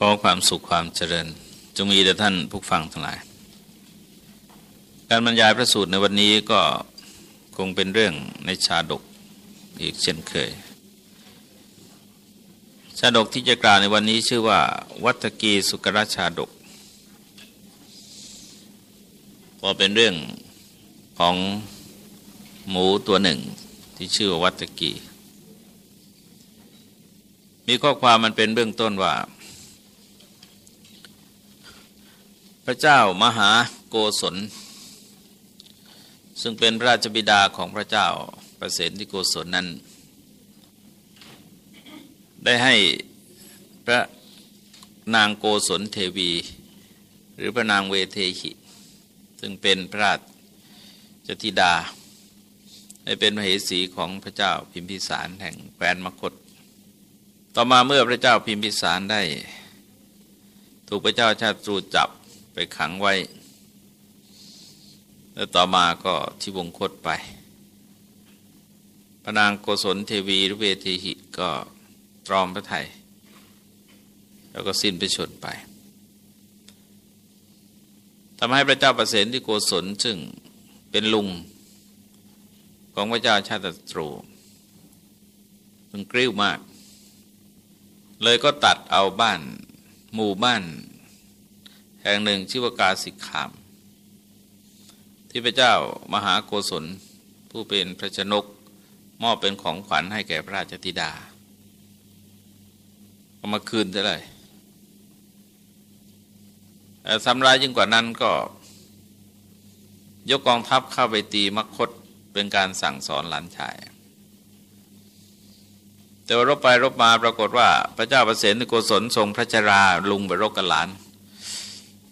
ขอความสุขความเจริญ จงมีแด่ท่านผู้ฟังทั้งหลาย การบรรยายพระสูตรในวันนี้ก็คงเป็นเรื่องในชาดกอีกเช่นเคย ชาดกที่จะกล่าวในวันนี้ชื่อว่า วัตกีสุกราชาดก ก็เป็นเรื่องของหมูตัวหนึ่งที่ชื่อว่าวัตกี มีข้อความมันเป็นเบื้องต้นว่า พระเจ้ามหาโกศล ซึ่งเป็นพระราชบิดาของพระเจ้าประเสนที่โกศลนั้น ได้ให้พระนางโกศลเทวี หรือพระนางเวเทหิ ซึ่งเป็นพระราชธิดา ได้เป็นมเหสีของพระเจ้าพิมพิสารแห่งแคว้นมคต ต่อมาเมื่อพระเจ้าพิมพิสารได้ ถูกพระเจ้าชาตรูจับ ไปขังไว้ แล้วต่อมาก็ที่วงคตไปพระนางโกศลเทวีหรือเวทีหิก็ตรอมพระไทย แล้วก็สิ้นไปชนไปทำให้พระเจ้าประเสนที่โกศลซึ่งเป็นลุงของพระเจ้าชาติตรูมันกริ้วมาก เลยก็ตัดเอาบ้าน หมู่บ้าน แห่งหนึ่งชื่อว่ากาสิกขาม ที่พระเจ้ามหาโกศลผู้เป็นพระชนกมอบเป็นของขวัญให้แก่พระราชธิดาเอามาคืนได้เลยสำรายยิ่งกว่านั้นก็ ยกกองทัพเข้าไปตีมคตเป็นการสั่งสอนหลานชาย แต่ว่ารบไปรบมาปรากฏว่า พระเจ้าประเสนโกศลทรงพระชราลุงไปรบกับหลาน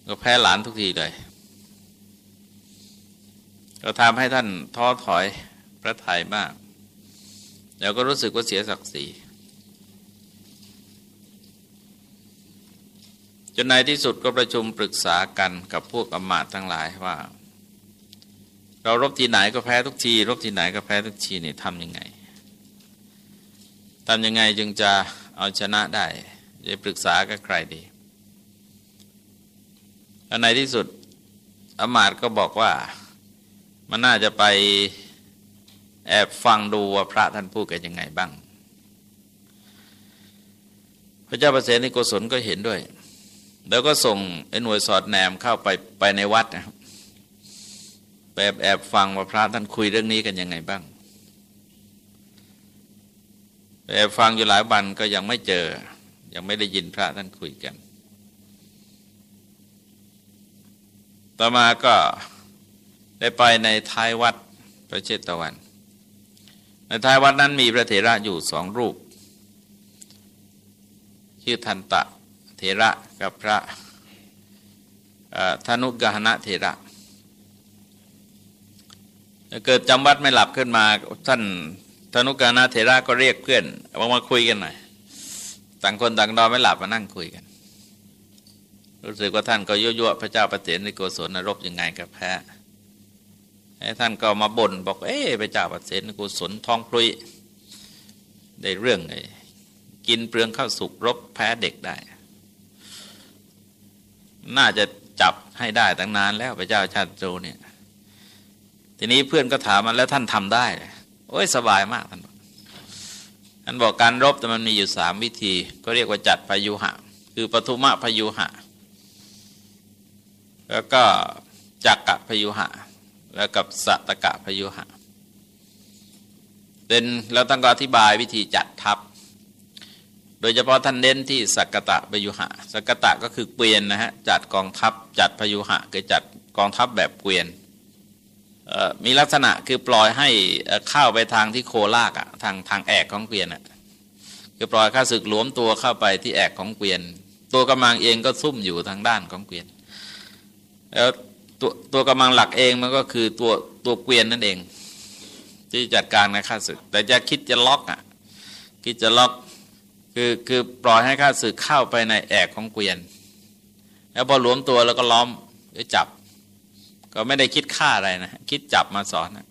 ก็แพ้หลานทุกทีเลยก็ทำให้ท่านท้อถอยพระทัยมาก แล้วก็รู้สึกว่าเสียศักดิ์ศรีจนในที่สุดก็ประชุมปรึกษากันกับพวกอมาตทั้งหลายว่า เรารบที่ไหนก็แพ้ทุกที รบที่ไหนก็แพ้ทุกทีนี่ทำยังไงทำยังไงจึงจะเอาชนะได้จะปรึกษากับใครดี ในที่สุดอมาตก็บอกว่ามันน่าจะไปแอบฟังดูว่าพระท่านพูดกันยังไงบ้าง พระเจ้าประเสริฐนิโกศลก็เห็นด้วย แล้วก็ส่งไอ้หน่วยสอดแนมเข้าไปไปในวัดนะครับแอบแอบฟังว่าพระท่านคุยเรื่องนี้กันยังไงบ้างแอบฟังอยู่หลายวันก็ยังไม่เจอ ยังไม่ได้ยินพระท่านคุยกัน ต่อมาก็ได้ไปในท้ายวัดพระเชตวัน ในท้ายวัดนั้นมีพระเถระอยู่สองรูป ชื่อทันตะเถระกับพระธนุกหณะเถระเกิดจำวัดไม่หลับขึ้นมาท่านธนุกหณะเถระก็เรียกเพื่อนมามาคุยกันหน่อย ต่างคนต่างนอนไม่หลับมานั่งคุยกัน รู้สึกว่าท่านก็ยั่วๆพระเจ้าประเสนในโกศลนรบยังไงกับแพ้ท่านก็มาบ่นบอกเอ๊พระเจ้าประเสนในโกศลทองพลุยได้เรื่องไงกินเปลืองข้าวสุกรบแพ้เด็กได้ น่าจะจับให้ได้ตั้งนานแล้วพระเจ้าชาติโจเนี่ย ทีนี้เพื่อนก็ถามมาแล้วท่านทำได้โอ้ยสบายมากท่านบอกท่านบอกการรบแต่มันมีอยู่สามวิธี ก็เรียกว่าจัดพายุหะ คือปทุมะพายุหะ แล้วก็จักกะพยุหะ แล้วกับสัตกะพยุหะเป็นแล้วตั้งก็อธิบายวิธีจัดทัพ โดยเฉพาะท่านเน้นที่สักกะตะพยุหะ สักกะตะก็คือเกวียนนะฮะจัดกองทัพจัดพยุหะคือจัดกองทัพแบบเกวียนมีลักษณะคือปล่อยให้เข้าไปทางที่โคลากอะทางทางแอกของเกวียนอะคือปล่อยข้าศึกหลวมตัวเข้าไปที่แอกของเกวียน ตัวกำลังเองก็ซุ่มอยู่ทางด้านของเกวียน แล้วตัวตัวกำลังหลักเองมันก็คือตัวตัวเกวียนนั่นเอง ที่จัดการในข้าศึก แต่จะคิดจะล็อกอะคิดจะล็อกคือคือปล่อยให้ข้าศึกเข้าไปในแอกของเกวียน แล้วพอหลวมตัวแล้วก็ล้อมหรือจับ ก็ไม่ได้คิดฆ่าอะไรนะ คิดจับมาสอนนะ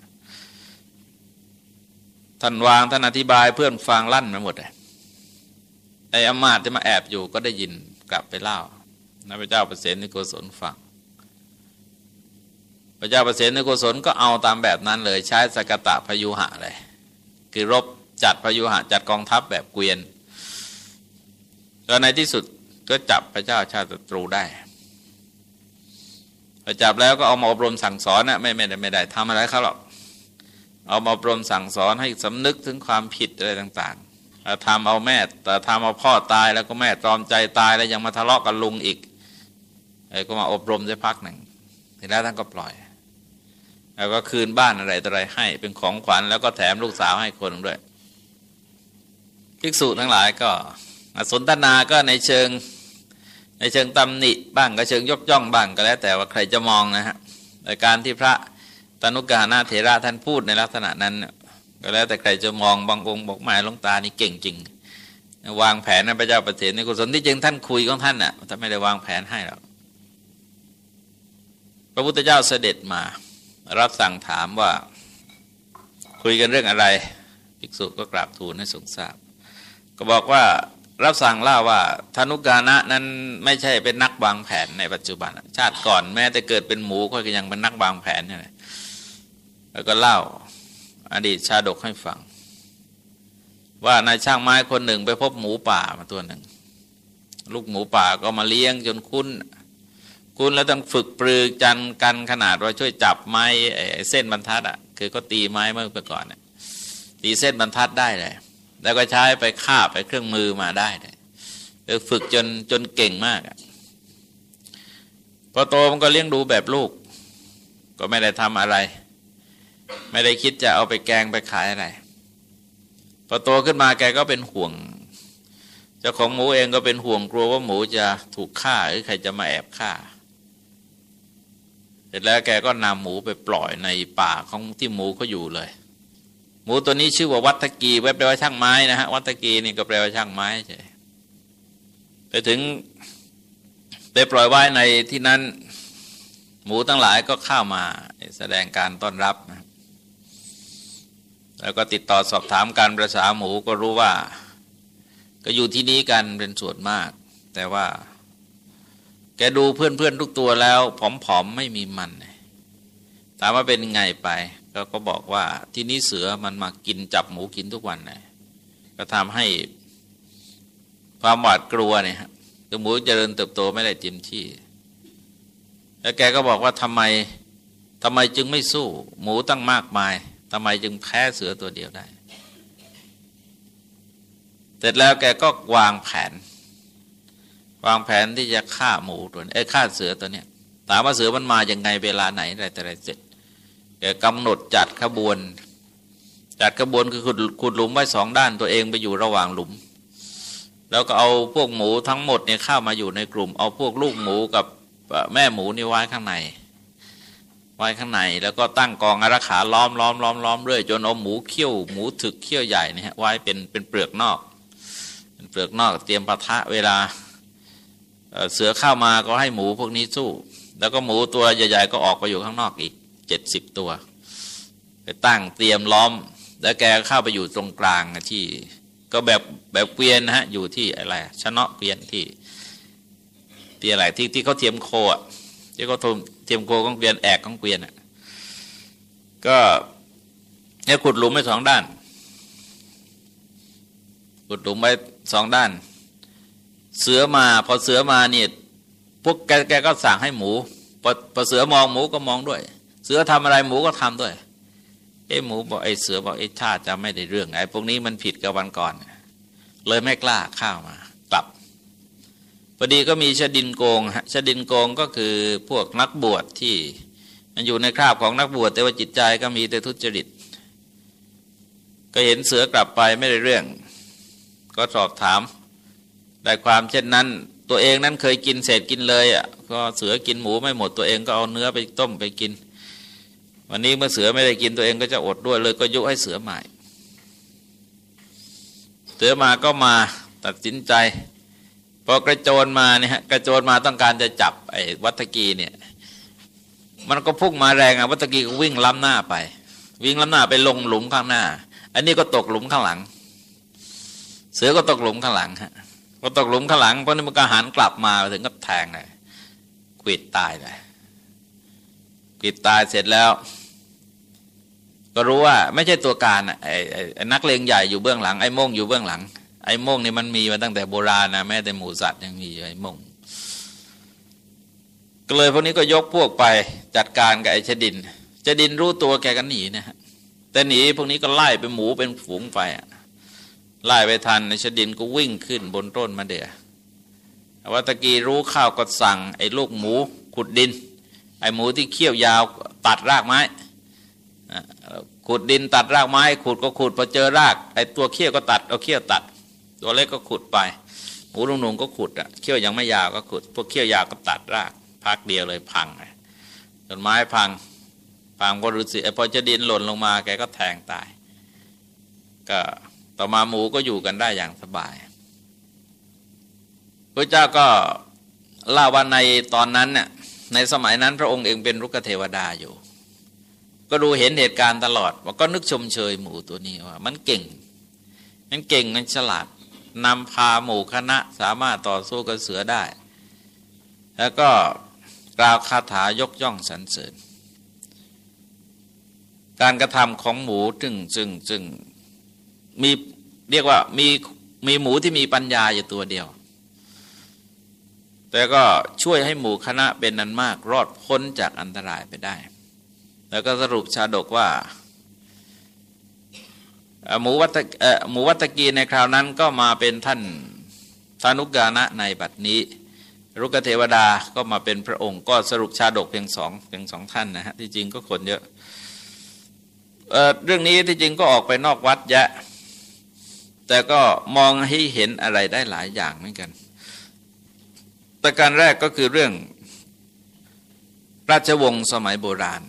ท่านวางท่านอธิบายเพื่อนฟังลั่นไปหมดเลยไอ้อมาตจะมาแอบอยู่ก็ได้ยินกลับไปเล่านะพระเจ้าประเสนิโกศลฟัง ระเจ้าประเสนิโกศลก็เอาตามแบบนั้นเลยใช้สกตะพยุหะเลยคือรบจัดพยุหะจัดกองทัพแบบเกวียนแล้วในที่สุดก็จับพระเจ้าชาติตรูได้พอจับแล้วก็เอามาอบรมสั่งสอนนะไม่ไม่ได้ไม่ได้ทำอะไรเขาหรอกเอามาอบรมสั่งสอนให้สำนึกถึงความผิดอะไรต่างๆทำเอาแม่แต่ทำเอาพ่อตายแล้วก็แม่ตรอมใจตายแล้วยังมาทะเลาะกับลุงอีกไอ้ก็มาอบรมได้พักหนึ่งทีแล้วท่านก็ปล่อย แล้วก็คืนบ้านอะไรต่ออะไรให้เป็นของขวัญแล้วก็แถมลูกสาวให้คนด้วยภิกษุทั้งหลายก็สนทนาก็ในเชิง ในเชิงตำหนิบ้างก็เชิงยกย่องบ้างก็แล้ว แต่ว่าใครจะมองนะฮะในการที่พระตนุกานาเถระท่านพูดในลักษณะนั้นก็แล้วแต่ใครจะมองบางองค์บอกหมายลงตานี่เก่งจริง วางแผนนะพระเจ้าประเสริฐในกุศลที่จริงท่านคุยของท่านน่ะท่านไม่ได้วางแผนให้หรอกพระพุทธเจ้าเสด็จมา รับสั่งถามว่า คุยกันเรื่องอะไร ภิกษุก็กราบทูลให้ทรงทราบ ก็บอกว่ารับสั่งเล่าว่าธนุกานะนั้นไม่ใช่เป็นนักวางแผนในปัจจุบัน ชาติก่อนแม้แต่เกิดเป็นหมูก็ยังเป็นนักวางแผนนี่แหละแล้วก็เล่าอดีตชาดกให้ฟัง ว่านายช่างไม้คนหนึ่งไปพบหมูป่ามาตัวหนึ่ง ลูกหมูป่าก็มาเลี้ยงจนคุ้น คุ้นแล้วต้องฝึกปรือจันกันขนาดว่าช่วยจับไม้เส้นบรรทัดอะคือก็ตีไม้เมื่อก่อนเนี่ยตีเส้นบรรทัดได้เลย แล้วก็ใช้ไปฆ่าไปเครื่องมือมาได้เลยฝึกจนจนเก่งมากพอโตมันก็เลี้ยงดูแบบลูก ก็ไม่ได้ทำอะไร ไม่ได้คิดจะเอาไปแกงไปขายอะไรพอโตขึ้นมาแกก็เป็นห่วงเจ้าของหมูเองก็เป็นห่วงกลัวว่าหมูจะถูกฆ่าหรือใครจะมาแอบฆ่า สร็จแล้วแกก็นำหมูไปปล่อยในป่าของที่หมูเขาอยู่เลย หมูตัวนี้ชื่อว่าวัตกีแปลว่าช่างไม้นะฮะวัตกีนี่ก็แปลว่าช่างไม้ใช่ไปถึงไปปล่อยไว้ในที่นั้น หมูทั้งหลายก็เข้ามาแสดงการต้อนรับนะแล้วก็ติดต่อสอบถามการประษาหมูก็รู้ว่า ก็อยู่ที่นี้กันเป็นส่วนมาก แต่ว่า แกดูเพื่อนๆทุกตัวแล้วผอมๆไม่มีมันถามว่าเป็นไงไปก็ก็บอกว่าที่นี้เสือมันมากินจับหมูกินทุกวันเลยก็ทำให้ความหวาดกลัวเนี่ยฮะตัวหมูเจริญเติบโตไม่ได้เต็มที่ แล้วแกก็บอกว่าทำไมทำไมจึงไม่สู้ หมูตั้งมากมายทำไมจึงแพ้เสือตัวเดียวได้ เสร็จแล้วแกก็วางแผน วางแผนที่จะฆ่าหมูตัวนี้ฆ่าเสือตัวเนี้ยถามว่าเสือมันมาอย่างไงเวลาไหนอะไรแต่ไรเสร็จกำหนดจัดขบวน จัดขบวนคือขุดขุดหลุมไว้สองด้านตัวเองไปอยู่ระหว่างหลุม แล้วก็เอาพวกหมูทั้งหมดเนี่ยเข้ามาอยู่ในกลุ่ม เอาพวกลูกหมูกับแม่หมูนี่ไว้ข้างใน ไว้ข้างใน แล้วก็ตั้งกองอารักขาล้อมล้อมล้อมล้อมเรื่อยจนเอาหมูเขี้ยวหมูถึกเขี้ยวใหญ่เนี่ยไว้เป็นเป็นเปลือกนอก เป็นเปลือกนอกเตรียมปะทะเวลา เสือเข้ามาก็ให้หมูพวกนี้สู้ แล้วก็หมูตัวใหญ่ ๆ ก็ออกไปอยู่ข้างนอกอีกเจ็ดสิบตัว ไปตั้งเตรียมล้อม แล้วแกเข้าไปอยู่ตรงกลางที่ก็แบบแบบเกวียนนะฮะอยู่ที่อะไรชนะเกวียนที่ที่อะไรที่ที่เขาเทียมโคอะที่เขาเทียมโคของเกวียนแอกของเกวียนอะก็เนี่ยขุดหลุมไว้สองด้าน ขุดหลุมไว้สองด้าน เสือมาพอเสือมาเนี่ยพวกแกแกก็สั่งให้หมูพอพอเสือมองหมูก็มองด้วย เสือทำอะไรหมูก็ทำด้วย ไอ้หมูบอกไอ้เสือบอกไอ้ชาติจะไม่ได้เรื่องไอ้พวกนี้มันผิดกับวันก่อน เลยไม่กล้าข้าวมากลับพอดีก็มีชดินโกงชดินโกงก็คือพวกนักบวชที่มันอยู่ในคราบของนักบวชแต่ว่าจิตใจก็มีแต่ทุจริต ก็เห็นเสือกลับไปไม่ได้เรื่อง ก็สอบถาม ได้ความเช่นนั้น ตัวเองนั้นเคยกินเศษกินเลยอะก็เสือกินหมูไม่หมดตัวเองก็เอาเนื้อไปต้มไปกิน วันนี้เมื่อเสือไม่ได้กินตัวเองก็จะอดด้วยเลยก็ยุให้เสือใหม่ เสือมาก็มาตัดสินใจพอกระโจนมาเนี่ยกระโจนมาต้องการจะจับไอ้วัตกีเนี่ยมันก็พุ่งมาแรงอะวัตกีก็วิ่งล้ำหน้าไป วิ่งล้ำหน้าไปลงหลุมข้างหน้า อันนี้ก็ตกหลุมข้างหลัง เสือก็ตกหลุมข้างหลังฮะ พอตกหลุมข้างหลังพระนิมกหันกลับมาถึงก็แทงเลยกวิดตายเลยกวิดตายเสร็จแล้ว ก็รู้ว่าไม่ใช่ตัวการไอ้ไอ้นักเลงใหญ่อยู่เบื้องหลังไอ้ม่งอยู่เบื้องหลัง ไอ้ม่งนี่มันมีมาตั้งแต่โบราณนะแม้แต่หมูสัตว์ยังมีไอ้ม่งก็เลยพวกนี้ก็ยกพวกไปจัดการกับไอ้ชดินชดินรู้ตัวแกก็หนีนะฮะแต่หนีพวกนี้ก็ไล่ไปหมูเป็นฝูงไป ไล่ไปทันไอ้ชดินก็วิ่งขึ้นบนต้นมะเดือวัตกีรู้ข้าวก็สั่ง ไอ้ลูกหมูขุดดิน ไอ้หมูที่เขี้ยวยาวตัดรากไม้ขุดดินตัดรากไม้ ขุดก็ขุดพอเจอราก ไอ้ตัวเขี้ยวก็ตัดเอาเขี้ยวตัด ตัวเล็กก็ขุดไปหมูลุงหนุ่งก็ขุดอะเขี้ยวยังไม่ยาวก็ขุด พวกเขี้ยวยาวก็ตัดราก พักเดียวเลยพังต้นไม้พังพังก็รู้สึกพอจะดินหล่นลงมาแกก็แทงตาย ก็ ต่อมาหมูก็อยู่กันได้อย่างสบายพระเจ้าก็เล่าว่าในตอนนั้นเนี่ยในสมัยนั้นพระองค์เองเป็นรุกเทวดาอยู่ ก็ดูเห็นเหตุการณ์ตลอดว่าก็นึกชมเชยหมูตัวนี้ว่า มันเก่ง มันเก่งมันฉลาดนำพาหมู่คณะสามารถต่อสู้กับเสือได้ แล้วก็กล่าวคาถายกย่องสรรเสริญ การกระทำของหมูจึงจึงจึงมี เรียกว่ามีมีหมูที่มีปัญญาอยู่ตัวเดียว แต่ก็ช่วยให้หมู่คณะเป็นนันมาก รอดพ้นจากอันตรายไปได้ แล้วก็สรุปชาดกว่าหมูวัตหมูวัตกีในคราวนั้นก็มาเป็นท่านธานุกานะในบัดนี้ รุกเทวดาก็มาเป็นพระองค์ ก็สรุปชาดกเพียงสองเพียงสองท่านนะฮะที่จริงก็คนเยอะเเรื่องนี้ที่จริงก็ออกไปนอกวัดแยะ แต่ก็มองให้เห็นอะไรได้หลายอย่างเหมือนกันแต่การแรกก็คือเรื่องราชวงศ์สมัยโบราณ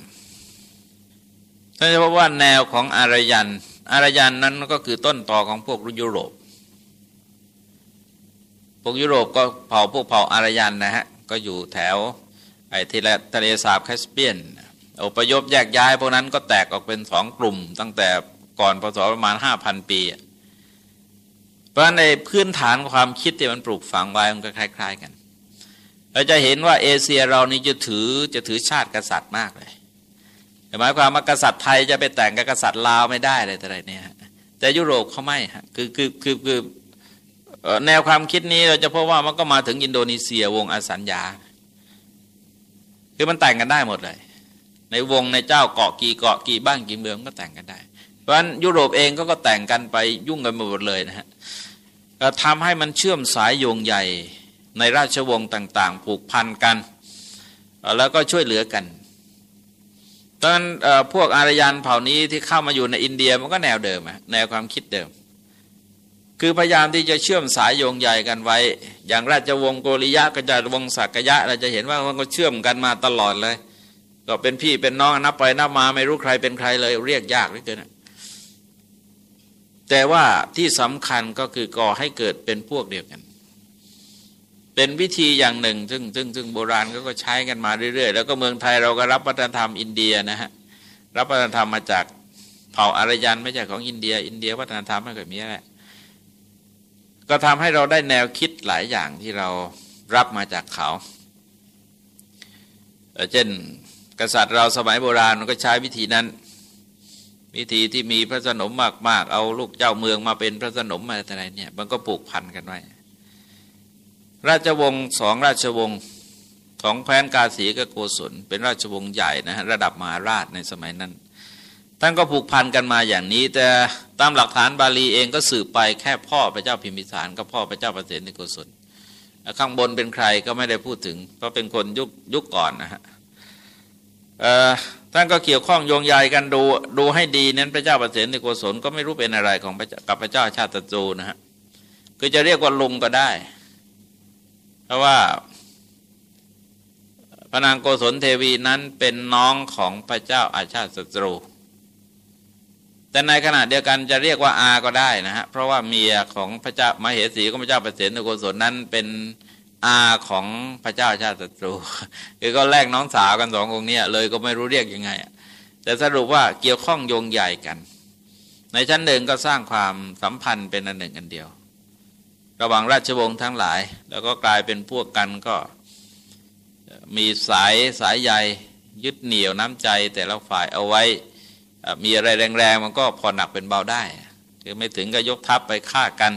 ท่านจะพบว่าแนวของอารยัน อารยันนั้นก็คือต้นต่อของพวกยุโรป พวกยุโรปก็เผ่าพวกเผ่าอารยันนะฮะ ก็อยู่แถวไอ้ทะเลสาบแคสเปียนอพยพแยกย้ายพวกนั้นก็แตกออกเป็นสองกลุ่ม ตั้งแต่ก่อนพศประมาณห้าพันปี เพราะในพื้นฐานความคิดที่มันปลูกฝังไว้มันก็คล้าย ๆ กัน เราจะเห็นว่าเอเชียเรานี่จะถือจะถือชาติกษัตริย์มากเลยหมายความว่ากษัตริย์ไทยจะไปแต่งกับกษัตริย์ลาวไม่ได้เลยแต่ไรเนี่ยแต่ยุโรปเขาไม่ฮะคือคือคือคือแนวความคิดนี้เราจะพบว่ามันก็มาถึงอินโดนีเซียวงอสัญญา คือมันแต่งกันได้หมดเลย ในวงในเจ้าเกาะกี่เกาะกี่บ้านกี่เมืองก็แต่งกันได้ เพราะฉะนั้นยุโรปเองก็ก็แต่งกันไปยุ่งกันหมดเลยนะฮะทำให้มันเชื่อมสายโยงใหญ่ในราชวงศ์ต่าง ๆ ผูกพันกัน แล้วก็ช่วยเหลือกันตอนนั้นพวกอารยันเผ่านี้ที่เข้ามาอยู่ในอินเดียมันก็แนวเดิมแนวความคิดเดิม คือพยายามที่จะเชื่อมสายโยงใหญ่กันไว้ อย่างราชวงศ์โกริยะกับราชวงศ์สักยะ เราจะเห็นว่ามันก็เชื่อมกันมาตลอดเลย ก็เป็นพี่เป็นน้องนับไปนับมาไม่รู้ใครเป็นใครเลยเรียกยากเหลือเกิน แต่ว่าที่สำคัญก็คือก่อให้เกิดเป็นพวกเดียวกัน เป็นวิธีอย่างหนึ่ง ซึ่งซึ่งซึ่งโบราณก็ใช้กันมาเรื่อย ๆ แล้วก็เมืองไทยเราก็รับวัฒนธรรมอินเดียนะฮะรับวัฒนธรรมมาจากเผ่าอารยันไม่ใช่ของอินเดีย อินเดียวัฒนธรรมไม่เคยมีแหละก็ทำให้เราได้แนวคิดหลายอย่างที่เรารับมาจากเขา เช่นกษัตริย์เราสมัยโบราณก็ใช้วิธีนั้น วิธีที่มีพระสนมมาก ๆ เอาลูกเจ้าเมืองมาเป็นพระสนมมาอะไรเนี่ย มันก็ปลูกพันกันไว้ ราชวงศ์สองราชวงศ์ของแคว้นกาสีกับโกศลเป็นราชวงศ์ใหญ่นะฮะระดับมหาราชในสมัยนั้นท่านก็ผูกพันกันมาอย่างนี้ แต่ตามหลักฐานบาลีเองก็สืบไปแค่พ่อพระเจ้าพิมพิสารกับพ่อพระเจ้าประเสนโกศลข้างบนเป็นใครก็ไม่ได้พูดถึงเพราะเป็นคนยุคยุคก่อนนะฮะ ท่านก็เกี่ยวข้องโยงใยกันดูดูให้ดีนั้นพระเจ้าประเสริฐโกศลก็ไม่รู้เป็นอะไรของกับพระเจ้าชาติจูนะฮะคือจะเรียกว่าลุงก็ได้ เพราะว่าพระนางโกศลเทวีนั้นเป็นน้องของพระเจ้าอาชาติศัตรู แต่ในขณะเดียวกันจะเรียกว่าอาก็ได้นะฮะเพราะว่าเมียของพระเจ้ามเหสีของพระเจ้าประเสริฐโกศลนั้นเป็น อาของพระเจ้าชาติศัตรูคือก็แลกน้องสาวกันสององค์เนี้เลยก็ไม่รู้เรียกยังไง แต่สรุปว่าเกี่ยวข้องโยงใหญ่กัน ในชั้นหนึ่งก็สร้างความสัมพันธ์เป็นอันหนึ่งอันเดียว ระหว่างราชวงศ์ทั้งหลาย แล้วก็กลายเป็นพวกกันก็มีสายสายใยยึดเหนี่ยวน้ำใจแต่ละฝ่ายเอาไว้มีอะไรแรงๆมันก็พอหนักเป็นเบาได้คือไม่ถึงก็ยกทัพไปฆ่ากัน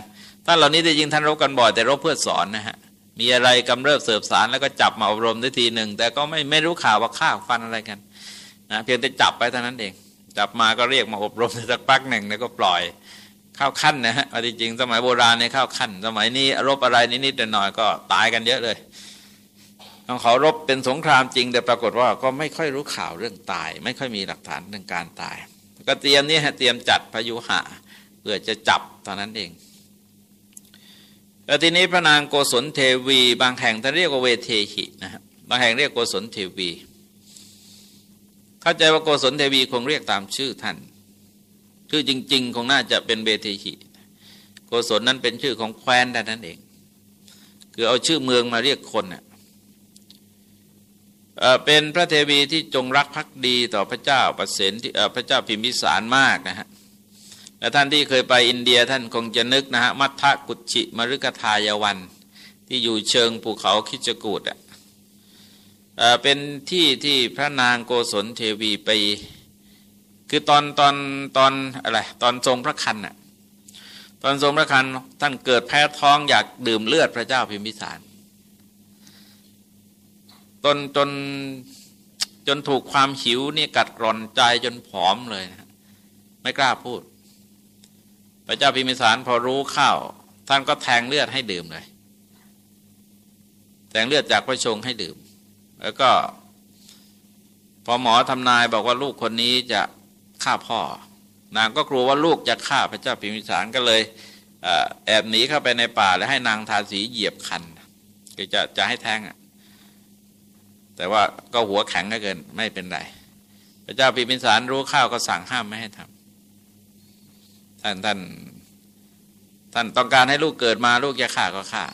ท่านเหล่านี้ได้ยิงท่านรบกันบ่อยแต่รบเพื่อสอนนะฮะ มีอะไรกำเริบเสบสารแล้วก็จับมาอบรมได้ทีหนึ่ง แต่ก็ไม่ไม่รู้ข่าวว่าฆ่าฟันอะไรกันนะเพียงแต่จับไปเท่านั้นเอง จับมาก็เรียกมาอบรมสักพักหนึ่งแล้วก็ปล่อยเข้าขั้นนะฮะจริงๆสมัยโบราณเนี่ยเข้าขั้น สมัยนี้รบอะไรนิดๆหน่อยๆก็ตายกันเยอะเลยของเขารบเป็นสงครามจริง แต่ปรากฏว่าก็ไม่ค่อยรู้ข่าวเรื่องตาย ไม่ค่อยมีหลักฐานเรื่องการตาย ก็เตรียมนี่ฮะเตรียมจัดพยุหะเพื่อจะจับตอนนั้นเอง แล้วทีนี้พระนางโกศลเทวี บางแห่งท่านเรียกว่าเวเทหินะฮะบางแห่งเรียกโกศลเทวี เข้าใจว่าโกศลเทวีคงเรียกตามชื่อท่านชื่อจริง ๆ คงน่าจะเป็นเวเทหิโกศลนั้นเป็นชื่อของแคว้นแต่นั้นเอง คือเอาชื่อเมืองมาเรียกคนเน่ยเป็นพระเทวีที่จงรักภักดีต่อพระเจ้าประเสนที่พระเจ้าพิมพิสารมากนะฮะ และท่านที่เคยไปอินเดียท่านคงจะนึกนะฮะมัทธกุชิมรุกทายวัน ที่อยู่เชิงภูเขาคิจกูดอะเป็นที่ที่พระนางโกศลเทวีไป คือตอนตอนตอนอะไรตอนทรงพระคันอะตอนทรงพระคันท่านเกิดแพ้ท้องอยากดื่มเลือดพระเจ้าพิมพิสารจนจนจนถูกความหิวนี่กัดกร่อนใจจนผอมเลยนะไม่กล้าพูด พระเจ้าพิมิสารพอรู้เข้าท่านก็แทงเลือดให้ดื่มเลย แทงเลือดจากพระชงให้ดื่ม แล้วก็ พอหมอทำนายบอกว่าลูกคนนี้จะฆ่าพ่อ นางก็กลัวว่าลูกจะฆ่าพระเจ้าพิมิสารก็เลยแอบหนีเข้าไปในป่าแล้วให้นางทาสีเหยียบคันก็จะจะให้แทงอะแต่ว่าก็หัวแข็งก็เกินไม่เป็นไร พระเจ้าพิมิสารรู้ข้าวก็สั่งห้ามไม่ให้ทำ ท่านท่านท่านต้องการให้ลูกเกิดมาลูกจะฆ่าก็ฆ่า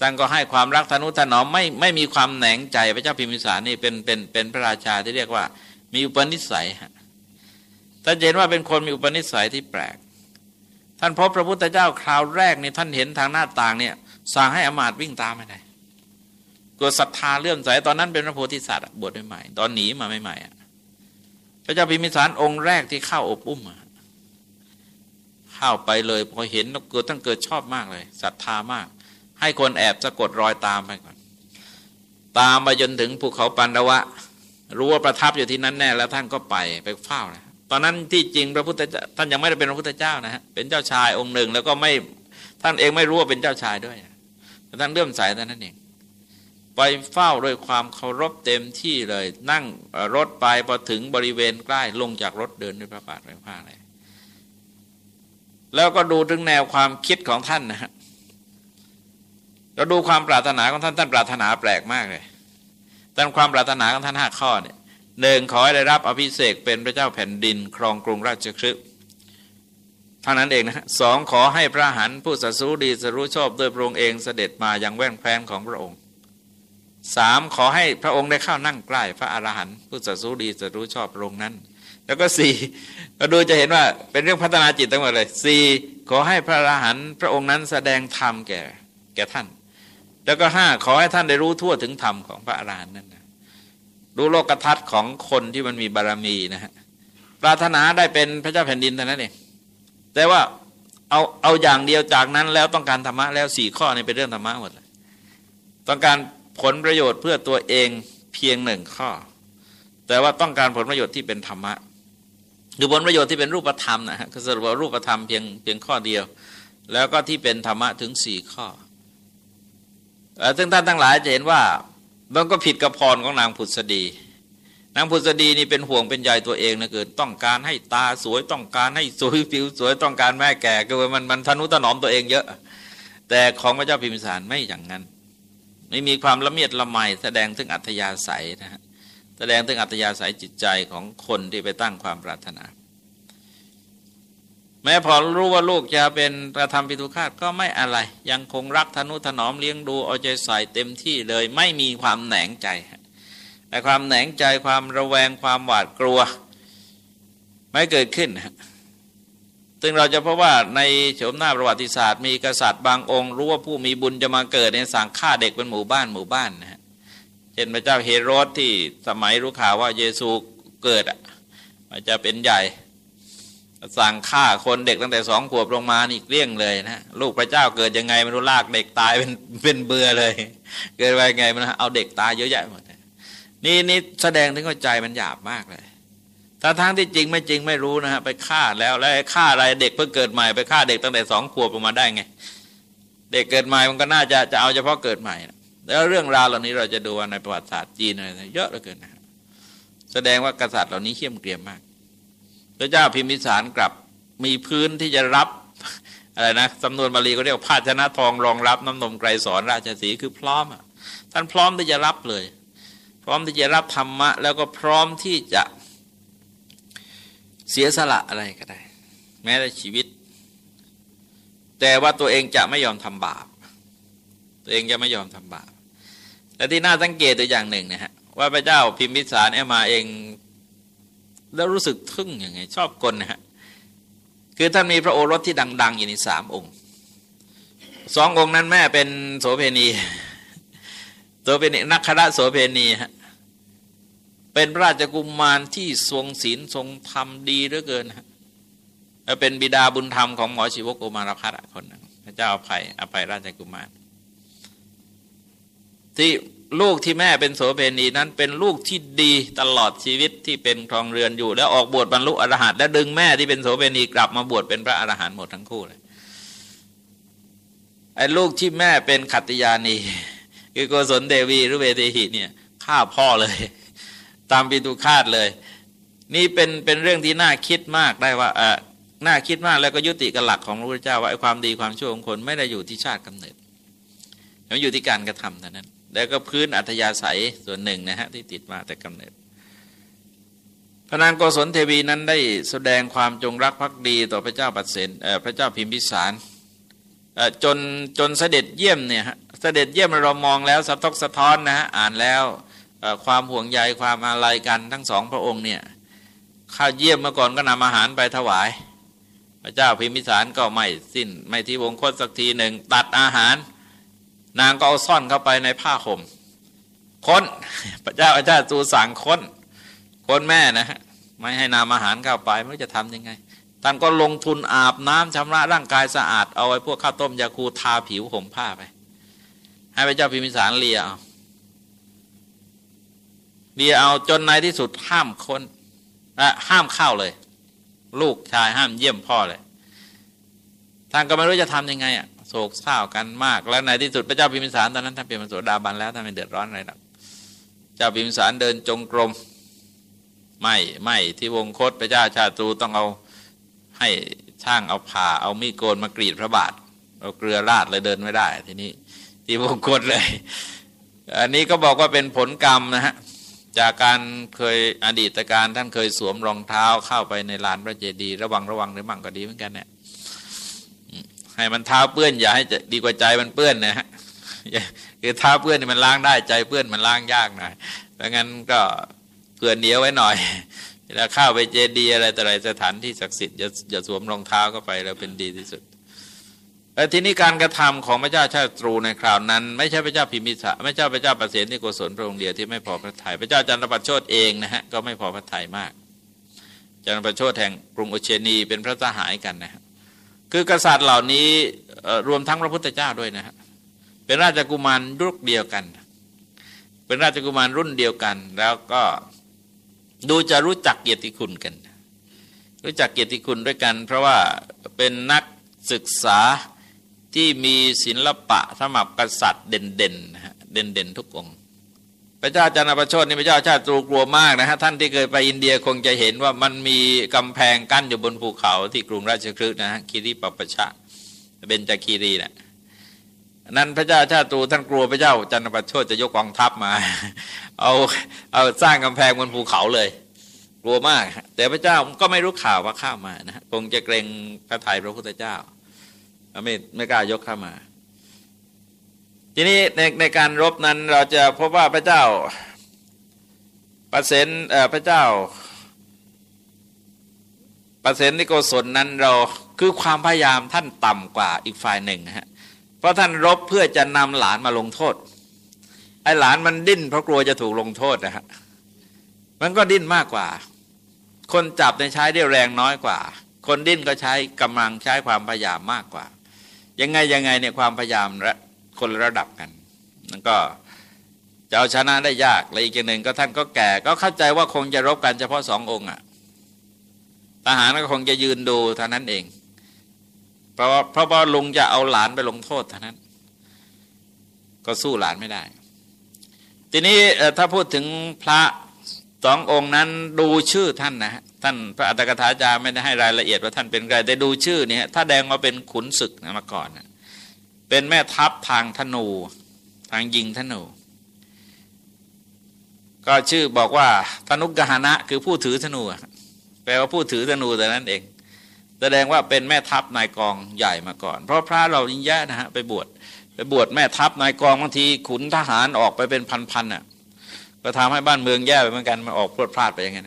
ท่านก็ให้ความรักทนุถนอมไม่ไม่มีความแหนงใจพระเจ้าพิมพิสารนี่เป็นเป็นเป็นพระราชาที่เรียกว่า มีอุปนิสัยท่านเห็นว่าเป็นคนมีอุปนิสัยที่แปลก ท่านพบพระพุทธเจ้าคราวแรกนี่ท่านเห็นทางหน้าต่างเนี่ยสั่งให้อมาตวิ่งตามไปไหนกิดศรัทธาเลื่อมใสตอนนั้นเป็นพระโพธิสัตว์บวชใหม่ตอนหนีมาใหม่ๆพระเจ้าพิมิสารองค์แรกที่เข้าอบอุ้มเข้าไปเลยพอเห็นเกิดตั้งเกิดชอบมากเลยศรัทธามาก ให้คนแอบสะกดรอยตามไปก่อน ตามไปจนถึงภูเขาปันดวะ รู้ว่าประทับอยู่ที่นั้นแน่แล้วท่านก็ไปไปเฝ้านะตอนนั้นที่จริงพระพุทธเจ้าท่านยังไม่ได้เป็นพระพุทธเจ้านะฮะเป็นเจ้าชายองค์หนึ่งแล้วก็ไม่ท่านเองไม่รู้ว่าเป็นเจ้าชายด้วยแต่ท่านเลื่อมใสแต่นั้นเองไปเฝ้าด้วยความเคารพเต็มที่เลย นั่งรถไปพอถึงบริเวณใกล้ลงจากรถเดินด้วยพระบาทแรงผ้าเลย แล้วก็ดูถึงแนวความคิดของท่านนะฮะเราดูความปรารถนาของท่านท่านปรารถนาแปลกมากเลยท่านความปรารถนาของท่านห้าข้อเนี่ยหนึ่งขอให้ได้รับอภิเษกเป็นพระเจ้าแผ่นดิน ครองกรุงราชคฤห์เท่านั้นเองนะสองขอให้พระหันผู้สัสุดีสรู้ชอบด้วยพระองค์เองเสด็จมาอย่างแว่นแคว้นของพระองค์สามขอให้พระองค์ได้เข้านั่งใกล้ พระอรหันต์ผู้สัสูดีจะรู้ชอบพระองค์นั้น แล้วก็สี่ก็ดูจะเห็นว่าเป็นเรื่องพัฒนาจิตทั้งหมดเลยสี่ขอให้พระอรหันต์พระองค์นั้นแสดงธรรมแก่แก่ท่าน แล้วก็ห้าขอให้ท่านได้รู้ทั่วถึงธรรมของพระอรหันต์นั้นนะรู้โลกทัศน์ของคนที่มันมีบารรมีนะฮะปรารถนาได้เป็นพระเจ้าแผ่นดินเท่านั้นเองแต่ว่าเอาเอาอย่างเดียวจากนั้นแล้วต้องการธรรมะแล้วสี่ข้อนี้เป็นเรื่องธรรมะหมดเลยต้องการผลประโยชน์เพื่อตัวเองเพียงหนึ่งข้อ แต่ว่าต้องการผลประโยชน์ที่เป็นธรรมะ หรือผลประโยชน์ที่เป็นรูปธรรมนะฮะคือสรุปว่ารูปธรรมเพียงเพียงข้อเดียว แล้วก็ที่เป็นธรรมะถึงสี่ข้อซึ่งท่านทั้งหลายจะเห็นว่ามันก็ผิดกับพรของนางผุษดี นางผุษดีนี่เป็นห่วงเป็นใยตัวเองนะเกิดต้องการให้ตาสวยต้องการให้สวยผิวสวยต้องการแม่แก่คือมันมันทนุถนอมตัวเองเยอะ แต่ของพระเจ้าพิมพิสารไม่อย่างนั้น ไม่มีความละเมียดละไมแสดงถึงอัธยาศัยนะฮะ แสดงถึงอัธยาศัยจิตใจของคนที่ไปตั้งความปรารถนา แม้พอรู้ว่าลูกจะเป็นกระทำปิทุคาตก็ไม่อะไร ยังคงรักทนุถนอมเลี้ยงดูเอาใจใส่เต็มที่เลยไม่มีความแหนงใจ แต่ความแหนงใจความระแวงความหวาดกลัว ไม่เกิดขึ้นซึ่งเราจะพบว่าในโฉมหน้าประวัติศาสตร์ มีกษัตริย์บางองค์ รู้ว่าผู้มีบุญจะมาเกิดในสั่งฆ่าเด็กเป็นหมู่บ้านหมู่บ้านนะฮะ เช่นพระเจ้าเฮโรดที่สมัยรู้ข่าวว่าเยซูเกิดอะมันจะเป็นใหญ่ สั่งฆ่าคนเด็กตั้งแต่สองขวบลงมานี่เกลี้ยงเลยนะลูกพระเจ้าเกิดยังไงไม่รู้ลากเด็กตายเป็นเป็นเบื่อเลย เกิดไปไงมันเอาเด็กตายเยอะแยะหมดนี่นี่แสดงถึงว่าใจมันหยาบมากเลยถ้าทั้งที่จริงไม่จริงไม่รู้นะฮะไปฆ่าแล้วแล้วฆ่าอะไรเด็กเพิ่งเกิดใหม่ไปฆ่าเด็กตั้งแต่สองขวบออกมาได้ไง เด็กเกิดใหม่มันก็น่าจะจะเอาเฉพาะเกิดใหม่ แล้วเรื่องราวเหล่านี้เราจะดูในประวัติศาสตร์จีนอะไรเยอะเหลือเกินนะแสดงว่ากษัตริย์เหล่านี้เข้มเกรียมมาก พระเจ้าพิมพิสารกลับมีพื้นที่จะรับอะไรนะสำนวนบาลีก็เรียกภาชนะทองรองรับน้ำนมไกรสอนราชสีคือพร้อมอะท่านพร้อมที่จะรับเลย พร้อมที่จะรับธรรมะ แล้วก็พร้อมที่จะเสียสละอะไรก็ได้ แม้แต่ชีวิต แต่ว่าตัวเองจะไม่ยอมทำบาป ตัวเองจะไม่ยอมทำบาป และที่น่าสังเกตตัวอย่างหนึ่งนะฮะว่าพระเจ้าพิมพิสารเอมาเอง แล้วรู้สึกทึ่งยังไง ชอบกลนะฮะคือท่านมีพระโอรสที่ดัง ๆ อยู่ในสามองค์สององค์นั้นแม่เป็นโสเพณีโสเพณีนักคราโสเพณีฮะเป็นระราชกุมมารที่ทรงศีลทรงธรรมดีเหลือเกินฮะเป็นบิดาบุญธรรมของหมอชีวกโอมารพัฒน์คนนึงพระเจ้าอภัยอภัยราชกุมาร ที่ลูกที่แม่เป็นโสเพณีนั้นเป็นลูกที่ดีตลอดชีวิตที่เป็นครองเรือนอยู่ แล้วออกบวชบรรลุอรหันต์แล้วดึงแม่ที่เป็นโสเพณีกลับมาบวชเป็นพระอรหันต์หมดทั้งคู่เลยไอ้ลูกที่แม่เป็นขัตติยานีคือโกศลเดวีหรือเวทีหิเนี่ยฆ่าพ่อเลย ตามปิตุคาตเลย นี่เป็นเป็นเรื่องที่น่าคิดมากได้ว่าเออน่าคิดมากแล้วก็ยุติกับหลักของพระพุทธเจ้าว่าความดีความชั่วของคนไม่ได้อยู่ที่ชาติกำเนิดมันอยู่ที่การกระทำเท่านั้น แล้วก็พื้นอัธยาศัยส่วนหนึ่งนะฮะที่ติดมาแต่กำเนิด พระนางโกศลเทวีนั้นได้แสดงความจงรักภักดีต่อพระเจ้าปัสเสนพระเจ้าพิมพิสารจนจนเสด็จเยี่ยมเนี่ยฮะเสด็จเยี่ยมเรามองแล้วสะทกสะท้อนนะฮะอ่านแล้วความห่วงใยความอาลัยกันทั้งสองพระองค์เนี่ยข้าเยี่ยมเมื่อก่อนก็นำอาหารไปถวาย พระเจ้าพิมพิสารก็ไม่สิ้นไม่ที่วงคตสักทีหนึ่งตัดอาหาร นางก็เอาซ่อนเข้าไปในผ้าห่มค้นพระเจ้าอาจารย์ตูสั่งค้นค้นแม่นะฮะไม่ให้นำอาหารเข้าไปไม่จะทำยังไงท่านก็ลงทุนอาบน้ำชำระร่างกายสะอาดเอาไว้พวกข้าวต้มยาคูทาผิวห่มผ้าไป ให้พระเจ้าพิมิสารเลียเอาเบียเอาจนในที่สุดห้ามคนห้ามเข้าเลย ลูกชายห้ามเยี่ยมพ่อเลยท่านก็ไม่รู้จะทํำยังไงอะ โศกเศร้ากันมาก แล้วในที่สุดพระเจ้าพิมพิสารตอนนั้นท่านเป็นมโสดาบันแล้วท่านไม่เดือดร้อนอะไรหรอกเจ้าพิมพิสารเดินจงกรมไม่ไม่ที่วงคตพระเจ้าชาตรูต้องเอาให้ช่างเอาผ่าเอามีดโกนมากรีดพระบาทเอาเกลือราดเลยเดินไม่ได้ ทีนี้ที่วงคตเลย อันนี้ก็บอกว่าเป็นผลกรรมนะฮะจากการเคยอดีตการท่านเคยสวมรองเท้าเข้าไปในลานพระเจดีย์ระวังระวังหรือมั่งก็ดีเหมือนกันเนี่ย ให้มันเท้าเปื้อนอย่าให้ดีกว่าใจมันเปื้อนนะฮะคือเท้าเปื้อนนี่มันล้างได้ใจเปื้อนมันล้างยากหน่อยเพราะงั้นก็เผื่อเหนียวไว้หน่อยเวลาเข้าไปเจดีอะไรแต่ไรสถานที่ศักดิ์สิทธิ์อย่าอย่าสวมรองเท้าเข้าไปแล้วเป็นดีที่สุดแต่ทีนี้การกระทำของพระเจ้าชาตรูในคราวนั้น ไม่ใช่พระเจ้าพิมิสาไม่ใช่พระเจ้าประเสนิโกศลพระองค์เดียวที่ไม่พอพระทยัยพระเจ้าจันทประโชดเองนะฮะก็ไม่พอพระทัยมากจันทประโชดแห่งกรุงโอเชนีเป็นพระสหายกันนะฮะ คือกษัตริย์เหล่านี้รวมทั้งพระพุทธเจ้าด้วยนะฮะเป็นราชกุมารรุ่นเดียวกัน เป็นราชกุมารรุ่นเดียวกัน แล้วก็ดูจะรู้จักเกียรติคุณกัน รู้จักเกียรติคุณด้วยกัน เพราะว่าเป็นนักศึกษาที่มีศิลปะสมับกษัตริย์เด่นๆเด่นเด่นทุกองค์ พระเจ้าจันทประโชดนี่พระเจ้าชาติตรูกลัวมากนะฮะท่านที่เคยไปอินเดียคงจะเห็นว่ามันมีกำแพงกั้นอยู่บนภูเขาที่กรุงราชคฤห์นะฮะคีรีปปชะเบญจคีรีนะนั้นพระเจ้าชาติตรูท่านกลัวพระเจ้าจันทประโชดจะยกกองทัพมา เอาเอาสร้างกำแพงบนภูเขาเลย กลัวมาก แต่พระเจ้าก็ไม่รู้ข่าวว่าข้ามานะคงจะเกรงพระทัยพระพุทธเจ้าไม่ไม่กล้ายกข้ามา ทีนี้ในในการรบนั้นเราจะพบว่าพระเจ้าปเสนพระเจ้าปเสนนิโกศลนั้นเราคือความพยายามท่านต่ำกว่าอีกฝ่ายหนึ่งฮะเพราะท่านรบเพื่อจะนำหลานมาลงโทษไอ้หลานมันดิ้นเพราะกลัวจะถูกลงโทษนะฮะมันก็ดิ้นมากกว่า คนจับในใช้เรี่ยวแรงน้อยกว่า คนดิ้นก็ใช้กำลังใช้ความพยายามมากกว่า ยังไงยังไงเนี่ยความพยายาม คนระดับกันนั่นก็จะเอาชนะได้ยากเลยอีกอย่างหนึ่งก็ท่านก็แก่ก็เข้าใจว่าคงจะรบกันเฉพาะสององค์อะทหารก็คงจะยืนดูเท่านั้นเอง เพราะเพราะว่าลุงจะเอาหลานไปลงโทษเท่านั้น ก็สู้หลานไม่ได้ ทีนี้ถ้าพูดถึงพระสององค์นั้นดูชื่อท่านนะฮะท่านพระอัตถกถาจารย์ไม่ได้ให้รายละเอียดว่าท่านเป็นใครแต่ดูชื่อเนี่ยถ้าแดงมาเป็นขุนศึกนะมาก่อนนะ เป็นแม่ทัพทางธนู ทางยิงธนู ก็ชื่อบอกว่าธนุกหานะคือผู้ถือธนู แปลว่าผู้ถือธนูแต่นั้นเอง แสดงว่าเป็นแม่ทัพนายกองใหญ่มาก่อน เพราะพระเรายิ่งแย่นะฮะไปบวชไปบวชแม่ทัพนายกองบางทีขุนทหารออกไปเป็นพันๆอะ ก็ทำให้บ้านเมืองแย่ไปเหมือนกันมันออกพลดพลาดไปอย่างเงี้ย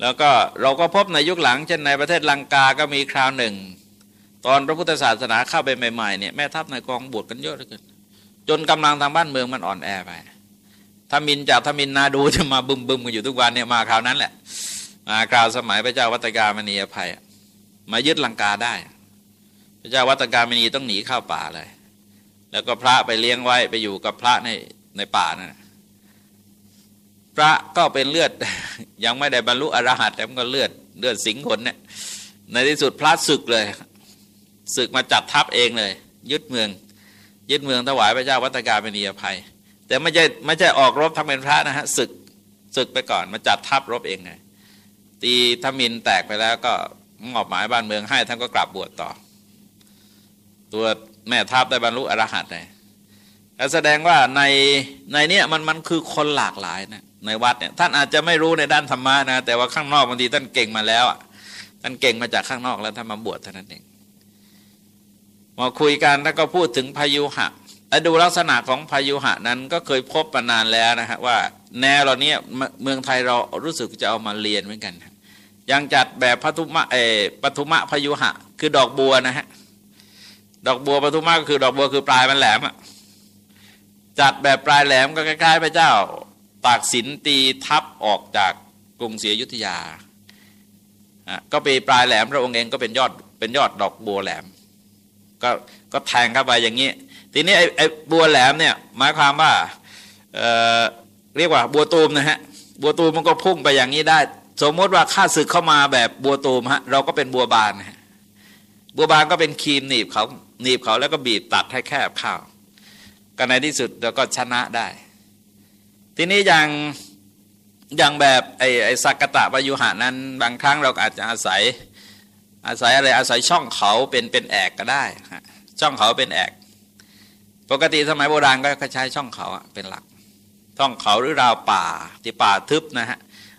แล้วก็เราก็พบในยุคหลังเช่นในประเทศลังกาก็มีคราวหนึ่ง ตอนพระพุทธศาสนาเข้าไปใหม่ๆเนี่ยแม่ทัพนายกองบวชกันเยอะเลยกันจนกำลังทางบ้านเมืองมันอ่อนแอไปถ้ามินจากถ้ามินนาดูจะมาบึมบึมกันอยู่ทุกวันเนี่ยมาคราวนั้นแหละมาคราวสมัยพระเจ้าวัตกามณีอภัย มายึดลังกาได้ พระเจ้าวัตกามณีต้องหนีเข้าป่าเลย แล้วก็พระไปเลี้ยงไว้ไปอยู่กับพระในในป่านั่นพระก็เป็นเลือดยังไม่ได้บรรลุอรหัตแต่มันก็เลือดเลือดสิงคนเนี่ยในที่สุดพระศึกเลย ศึกมาจัดทัพเองเลย ยึดเมือง ยึดเมืองถวายพระเจ้าวัตกาเป็นนีอภัย แต่ไม่ใช่ไม่ใช่ออกรบทำเป็นพระนะฮะศึกศึกไปก่อนมาจัดทัพรบเองไงตีทมินแตกไปแล้วก็มอบหมายบ้านเมืองให้ท่านก็กลับบวชต่อ ตัวแม่ทัพได้บรรลุอรหัตเลยแสดงว่าในในเนี้ยมันมันคือคนหลากหลายนะในวัดเนี่ยท่านอาจจะไม่รู้ในด้านธรรมะนะแต่ว่าข้างนอกบางทีท่านเก่งมาแล้วท่านเก่งมาจากข้างนอกแล้วท่านมาบวชเท่านั้นเอง มาคุยกันท่านก็พูดถึงพายุหะดูลักษณะของพายุหะนั้นก็เคยพบมานานแล้วนะฮะว่าแนวเราเนี้ยเมืองไทยเรารู้สึกจะเอามาเรียนเหมือนกัน ยังจัดแบบพัทุมะเอปทุมะพายุหะ คือดอกบัวนะฮะดอกบัวปทุมะก็คือดอกบัวคือปลายมันแหลมจัดแบบปลายแหลมก็คล้ายๆพระเจ้าตากสินตีทับออกจากกรุงศรีอยุธยาก็ไปปลายแหลมพระองค์เองก็เป็นยอดเป็นยอดดอกบัวแหลม ก็ก็แทงเข้าไปอย่างนี้ ทีนี้ไอ้ไอ้บัวแหลมเนี่ยหมายความว่าเเรียกว่าบัวตูมนะฮะบัวตูมมันก็พุ่งไปอย่างนี้ได้ สมมติว่าข้าศึกเข้ามาแบบบัวตูมฮะเราก็เป็นบัวบานฮะบัวบานก็เป็นครีมหนีบเขาหนีบเขาแล้วก็บีบตัดให้แคบข้าวก็ในที่สุดเราก็ชนะได้ ทีนี้อย่างอย่างแบบไอ้ไอ้สักกะตะปยุหานั้น บางครั้งเราอาจจะอาศัย อาศัยอะไรอาศัยช่องเขาเป็นเป็นแอกก็ได้ช่องเขาเป็นแอก ปกติสมัยโบราณก็ใช้ช่องเขาเป็นหลักช่องเขาหรือราวป่าที่ป่าทึบนะฮะ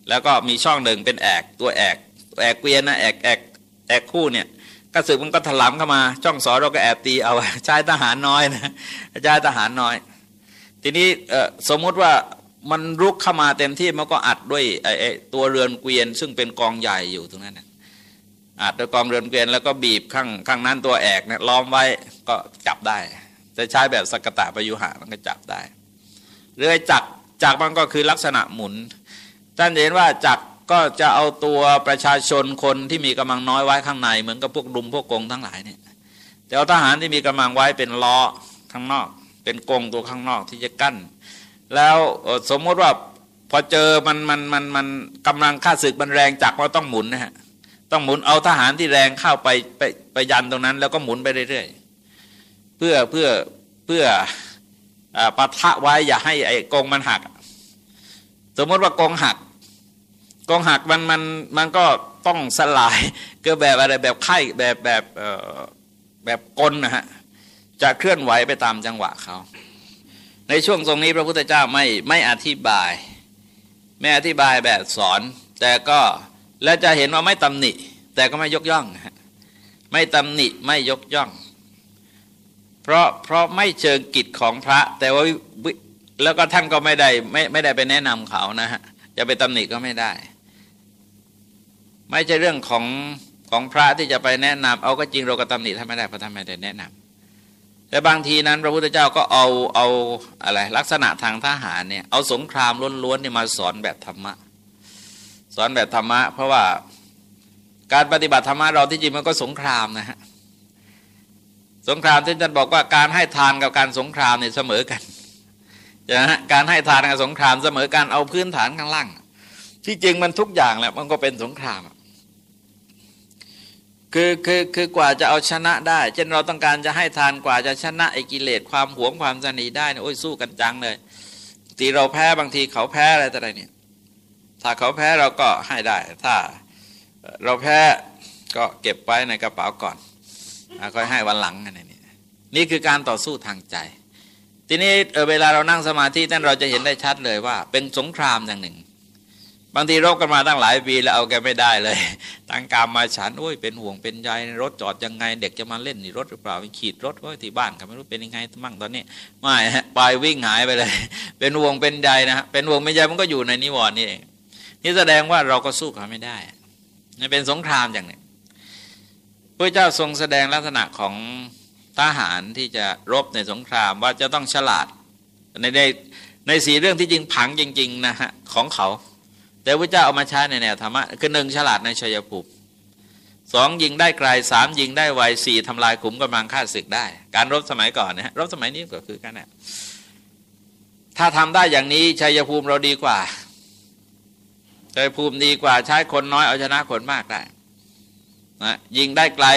แล้วก็มีช่องหนึ่งเป็นแอกตัวแอกแอกเกวียนนะแอกแอกแอกคู่เนี่ยกระสือมันก็ถลำเข้ามา ช่องสอเราก็แอบตีเอาใช้ทหารน้อยนะใช้ทหารน้อย ทีนี้สมมุติว่ามันรุกเข้ามาเต็มที่มันก็อัดด้วยไอ้ตัวเรือนเกวียน ซึ่งเป็นกองใหญ่อยู่ตรงนั้น อัดด้วยกองเรือนเกวียนแล้วก็บีบข้างข้างนั้นตัวแอกเนี่ยล้อมไว้ก็จับได้จะใช้แบบสกตะประยุหะมันก็จับได้ เรือจักจักมันก็คือลักษณะหมุนท่านเห็นว่าจักก็จะเอาตัวประชาชนคนที่มีกำลังน้อยไว้ข้างใน เหมือนกับพวกดุมพวกกงทั้งหลายเนี่ยแต่เอาทหารที่มีกำลังไว้เป็นล้อข้างนอก เป็นกงตัวข้างนอกที่จะกั้น แล้วสมมติว่าพอเจอมันมันมันมันกำลังฆ่าศึกมันแรงจักว่าต้องหมุนนะฮะ ต้องหมุนเอาทหารที่แรงเข้าไปไปไปยันตรงนั้น แล้วก็หมุนไปเรื่อยๆ เพื่อเพื่อเพื่อปะทะไว้อย่าให้ไอ้กองมันหัก สมมติว่ากองหัก กองหักมันมันมันก็ต้องสลายก็แบบอะไรแบบไข่แบบแบบแบบกลนะฮะจะเคลื่อนไหวไปตามจังหวะเขาในช่วงตรงนี้พระพุทธเจ้าไม่ไม่อธิบาย ไม่อธิบายแบบสอน แต่ก็ และจะเห็นว่าไม่ตำหนิ แต่ก็ไม่ยกย่อง ไม่ตำหนิไม่ยกย่อง เพราะเพราะไม่เชิงกิจของพระ แต่ว่าแล้วก็ท่านก็ไม่ได้ไม่ไม่ได้ไปแนะนำเขานะฮะจะไปตำหนิก็ไม่ได้ ไม่ใช่เรื่องของของพระที่จะไปแนะนำเอาก็จริงเราก็ตำหนิท่านไม่ได้เพราะท่านไม่ได้แนะนำแต่บางทีนั้น พระพุทธเจ้าก็เอาเอาอะไรลักษณะทางทหารเนี่ยเอาสงครามล้วนๆเนี่ยมาสอนแบบธรรมะ สอนแบบธรรมะ เพราะว่าการปฏิบัติธรรมะเราที่จริงมันก็สงครามนะฮะสงครามที่ท่านบอกว่าการให้ทานกับการสงครามเนี่ยเสมอกันนะฮะการให้ทานกับสงครามเสมอการเอาพื้นฐานข้างล่าง ที่จริงมันทุกอย่างแหละมันก็เป็นสงครามคือคือคือกว่าจะเอาชนะได้ เช่นเราต้องการจะให้ทานกว่าจะชนะไอ้กิเลสความหวงความสนีได้เนี่ยโอ้ยสู้กันจังเลยทีเราแพ้บางทีเขาแพ้อะไรแต่ไรเนี่ย ถ้าเขาแพ้เราก็ให้ได้ ถ้าเราแพ้ก็เก็บไว้ในกระเป๋าก่อนค่อยให้วันหลังอันนี้นี่คือการต่อสู้ทางใจ ทีนี้เวลาเรานั่งสมาธินั่นเราจะเห็นได้ชัดเลยว่า เป็นสงครามอย่างหนึ่ง บางทีรบกันมาตั้งหลายปีแล้วเอาแกไม่ได้เลย ตั้งกามมาฉันโอ้ยเป็นห่วงเป็นใยรถจอดยังไง เด็กจะมาเล่นนี่รถหรือเปล่าขีดรถโอ้ที่บ้านก็ไม่รู้เป็นยังไงมั่งตอนนี้ไม่ไปวิ่งหายไปเลย เป็นห่วงเป็นใยนะเป็นห่วงเป็นใยมันก็อยู่ในนิวรณ์นี่เอง นี่แสดงว่าเราก็สู้เขาไม่ได้นี่เป็นสงครามอย่างหนึ่งพระเจ้าทรงแสดงลักษณะของทหารที่จะรบในสงครามว่าจะต้องฉลาดในในในสีเรื่องที่จริงผังจริง ๆ นะฮะ ของเขา แต่พระเจ้าเอามาใช้ในแนวธรรมะคือหนึ่งฉลาดในชัยภูมิสองยิงได้ไกลสามยิงได้ไวสี่ทำลายขุมกำลังฆ่าศึกได้ การรบสมัยก่อนนะฮะรบสมัยนี้ก็คือกันนะถ้าทำได้อย่างนี้ชัยภูมิเราดีกว่า ชัยภูมิดีกว่าใช้คนน้อยเอาชนะคนมากได้นะยิงได้ไกล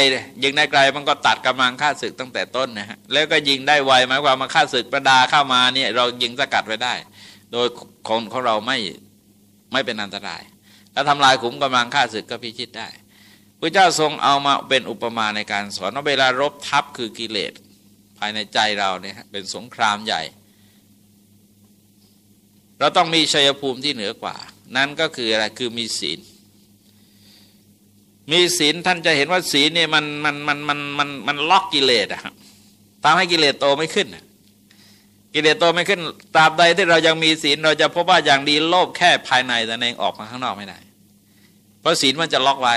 ยิงได้ไกลมันก็ตัดกำลังฆ่าศึกตั้งแต่ต้นนะฮะแล้วก็ยิงได้ไวหมายความมาฆ่าศึกประดาเข้ามาเนี่ยเรายิงสกัดไว้ได้ โดยคนของเราไม่ไม่เป็นอันตราย แล้วทำลายขุมกำลังฆ่าศึกก็พิชิตได้พระเจ้าทรงเอามาเป็นอุปมาในการสอนว่าเวลารบทับคือกิเลสภายในใจเราเนี่ยเป็นสงครามใหญ่ เราต้องมีชัยภูมิที่เหนือกว่า นั่นก็คืออะไรคือมีศีล มีศีลท่านจะเห็นว่าศีลเนี่ยมันมันมันมันมันมันล็อกกิเลสอะทำให้กิเลสโตไม่ขึ้นกิเลสโตไม่ขึ้นตราบใดที่เรายังมีศีล เราจะพบว่าอย่างดีโลภแค่ภายในแต่เองออกมาข้างนอกไม่ได้ เพราะศีลมันจะล็อกไว้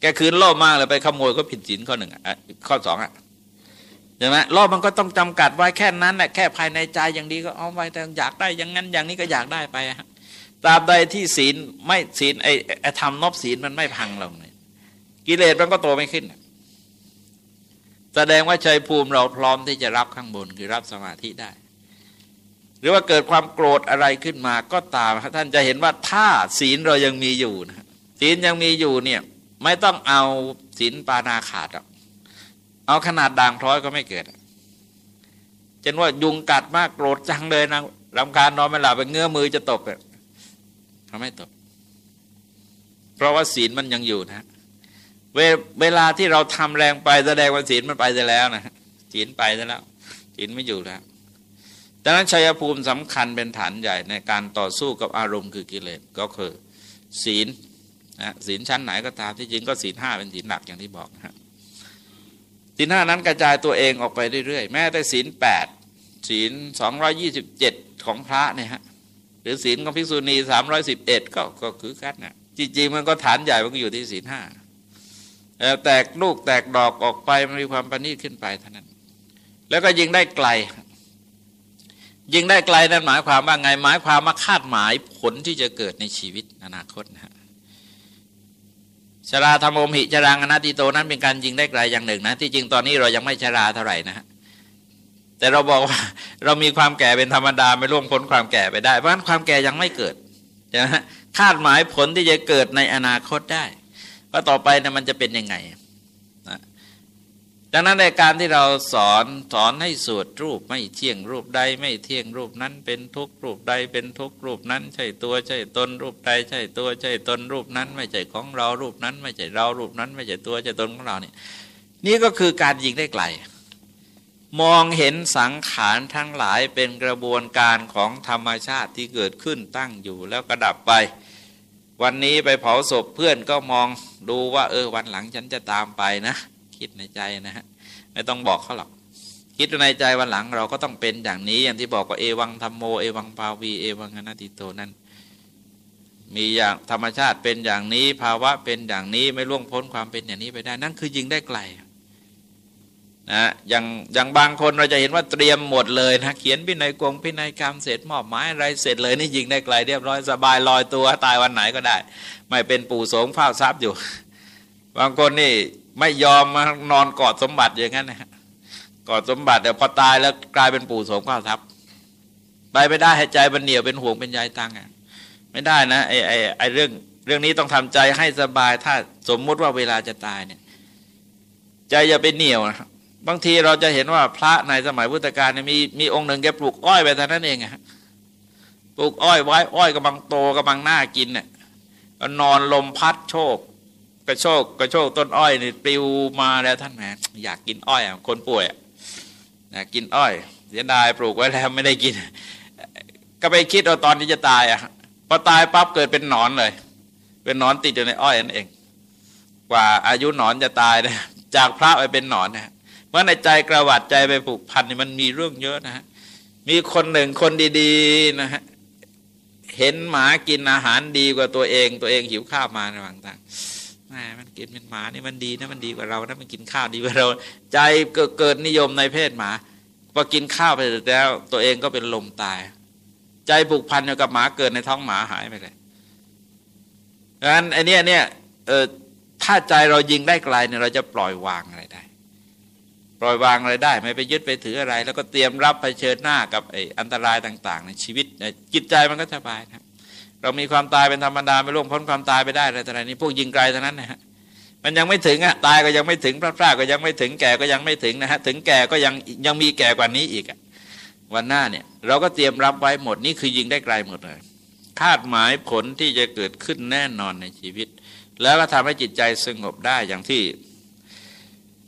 แกคืนโลภมากเลยไปขโมยก็ผิดศีลข้อหนึ่งอะข้อสองอะใช่ไหมโลภมันก็ต้องจำกัดไว้แค่นั้นแหละแค่ภายในใจอย่างดีก็เอาไว้แต่อยากได้อย่างนั้นอย่างนี้ก็อยากได้ไปฮะ ตราบใดที่ศีลไม่ศีลไอ้ธรรมนบศีลมันไม่พังลงเลยกิเลสมันก็โตไม่ขึ้น แสดงว่าใจภูมิเราพร้อมที่จะรับข้างบนคือรับสมาธิได้ หรือว่าเกิดความโกรธอะไรขึ้นมาก็ตามท่านจะเห็นว่าถ้าศีลเรายังมีอยู่นะศีลยังมีอยู่เนี่ยไม่ต้องเอาศีลปานาขาดหรอกเอาขนาดด่างพร้อยก็ไม่เกิดเช่นว่ายุงกัดมากโกรธจังเลยนะรำคาญนอนไม่หลับไปเงื้อมือจะตบเขาไม่ตบเพราะว่าศีลมันยังอยู่นะ เวเวลาที่เราทำแรงไปแสดงว่าศีลมันไปไปแล้วนะศีลไปแล้วศีลไม่อยู่แล้วดังนั้นชัยภูมิสำคัญเป็นฐานใหญ่ในการต่อสู้กับอารมณ์คือกิเลสก็คือ ศีลนะศีลชั้นไหนก็ตามที่จริงก็ศีลห้าเป็นศีลหลักอย่างที่บอกนะศีลห้านั้นกระจายตัวเองออกไปเรื่อยๆ แม้แต่ศีลแปดศีลสองร้อยี่สิบเจ็ดของพระเนี่ยฮะ รือศีลของภิกษุณีสามร้อยสิบเอ็ดก็ก็คือกันนะจริงๆมันก็ฐานใหญ่มันก็อยู่ที่ศีลห้าแตกลูกแตกดอกออกไปมันมีความประณีตขึ้นไปเท่านั้น แล้วก็ยิงได้ไกล ยิงได้ไกลนั่นหมายความว่าไงหมายความมาคาดหมายผลที่จะเกิดในชีวิตอนาคตนะฮะชราธรรมอมหิชรางอนาติโตนั้นเป็นการยิงได้ไกลอย่างหนึ่งนะที่จริงตอนนี้เรายังไม่ชราเท่าไหร่นะฮะ แต่เราบอกว่าเรามีความแก่เป็นธรรมดาไม่ล่วงพ้นความแก่ไปได้ เพราะฉะนั้นความแก่ยังไม่เกิดนะคาดหมายผลที่จะเกิดในอนาคตได้ ว่าต่อไปนะมันจะเป็นยังไงนะดังนั้นในการที่เราสอนสอนให้สวดรูปไม่เที่ยงรูปใดไม่เที่ยงรูปนั้น เป็นทุกรูปใดเป็นทุกรูปนั้น ใช่ตัวใช่ตนรูปใดใช่ตัวใช่ตนรูปนั้น ไม่ใช่ของเรารูปนั้น ไม่ใช่เรารูปนั้น ไม่ใช่ตัวใช่ตนของเราเนี่ยนี่ก็คือการยิงได้ไกล มองเห็นสังขารทั้งหลายเป็นกระบวนการของธรรมชาติที่เกิดขึ้นตั้งอยู่แล้วกระดับไป วันนี้ไปเผาศพเพื่อนก็มองดูว่า เออวันหลังฉันจะตามไปนะ คิดในใจนะฮะไม่ต้องบอกเขาหรอกคิดในใจวันหลังเราก็ต้องเป็นอย่างนี้อย่างที่บอกว่าเอวังธรรมโมเอวังปาวีเอวังอนัติโตนั่นมีอย่างธรรมชาติเป็นอย่างนี้ภาวะเป็นอย่างนี้ไม่ล่วงพ้นความเป็นอย่างนี้ไปได้ นั่นคือยิงได้ไกล นะอย่างอย่างบางคนเราจะเห็นว่าเตรียมหมดเลยนะเขียนพินัยกงพินัยกรรมเสร็จมอบหมายอะไรเสร็จเลยนี่ยิงได้ไกลเรียบร้อยสบายลอยตัวตายวันไหนก็ได้ ไม่เป็นปู่สงเฝ้าทรัพย์อยู่ บางคนนี่ไม่ยอมมานอนกอดสมบัติอย่างนั้นนะกอดสมบัติแต่พอตายแล้วกลายเป็นปู่สงเฝ้าทรัพย์ไปไม่ได้ให้ใจมันเหนียวเป็นห่วงเป็นใยตังอะไม่ได้นะไอ้ไอ้ไอ้เรื่องเรื่องนี้ต้องทำใจให้สบายถ้าสมมุติว่าเวลาจะตายเนี่ย ใจอย่าไปเหนียวนะบ บางทีเราจะเห็นว่าพระในสมัยพุทธกาลเนี่ยมีมีองค์หนึ่งแกปลูกอ้อยไปแต่นั้นเองอะปลูกอ้อยไว้อ้อยกำลังโตกำลังน่ากินเนี่ยก็นอนลมพัดโชกกระโชกกระโชกต้นอ้อยนี่ปลิวมาแล้วท่านแหมอยากกินอ้อยอะคนป่วยอยากกินอ้อย เสียดายปลูกไว้แล้วไม่ได้กิน ก็ไปคิดเอาตอนที่จะตายอะพอตายปั๊บเกิดเป็นหนอนเลย เป็นหนอนติดอยู่ในอ้อยนั่นเอง กว่าอายุหนอนจะตายนะจากพระไปเป็นหนอนนะ ราะในใจกระวัดใจไปผูกพันนี่มันมีเรื่องเยอะนะฮะมีคนหนึ่งคนดีๆนะฮะเห็นหมากินอาหารดีกว่าตัวเอง ตัวเองหิวข้าวมาในบางต่างแหมมันกินเป็นหมานี่มันดีนะมันดีกว่าเรานะมันกินข้าวดีกว่าเรา ใจเกิดนิยมในเพศหมาพอกินข้าวไปแล้ว ตัวเองก็เป็นลมตาย ใจผูกพันอยู่กับหมาเกิดในท้องหมาหายไปเลยดังนั้นไอเนี้ยเนี่ยเออถ้าใจเรายิงได้ไกลเนี่ยเราจะปล่อยวางอะไรได้ ปล่อยวางอะไรได้ ไม่ไปยึดไปถืออะไร แล้วก็เตรียมรับเผชิญหน้ากับไอ้อันตรายต่าง ๆ ในชีวิตจิตใจมันก็สบายครับ เรามีความตายเป็นธรรมดาไม่ล่วงพ้นความตายไปได้อะไรต่างๆนี่พวกยิงไกลเท่านั้นนะฮะมันยังไม่ถึงอะตายก็ยังไม่ถึงพระพระก็ยังไม่ถึงแก่ก็ยังไม่ถึงนะฮะถึงแก่ก็ยังยังมีแก่กว่านี้อีกวันหน้าเนี่ยเราก็เตรียมรับไว้หมดนี่คือยิงได้ไกลหมดเลยคาดหมายผลที่จะเกิดขึ้นแน่นอนในชีวิต แล้วก็ทำให้จิตใจสงบได้อย่างที่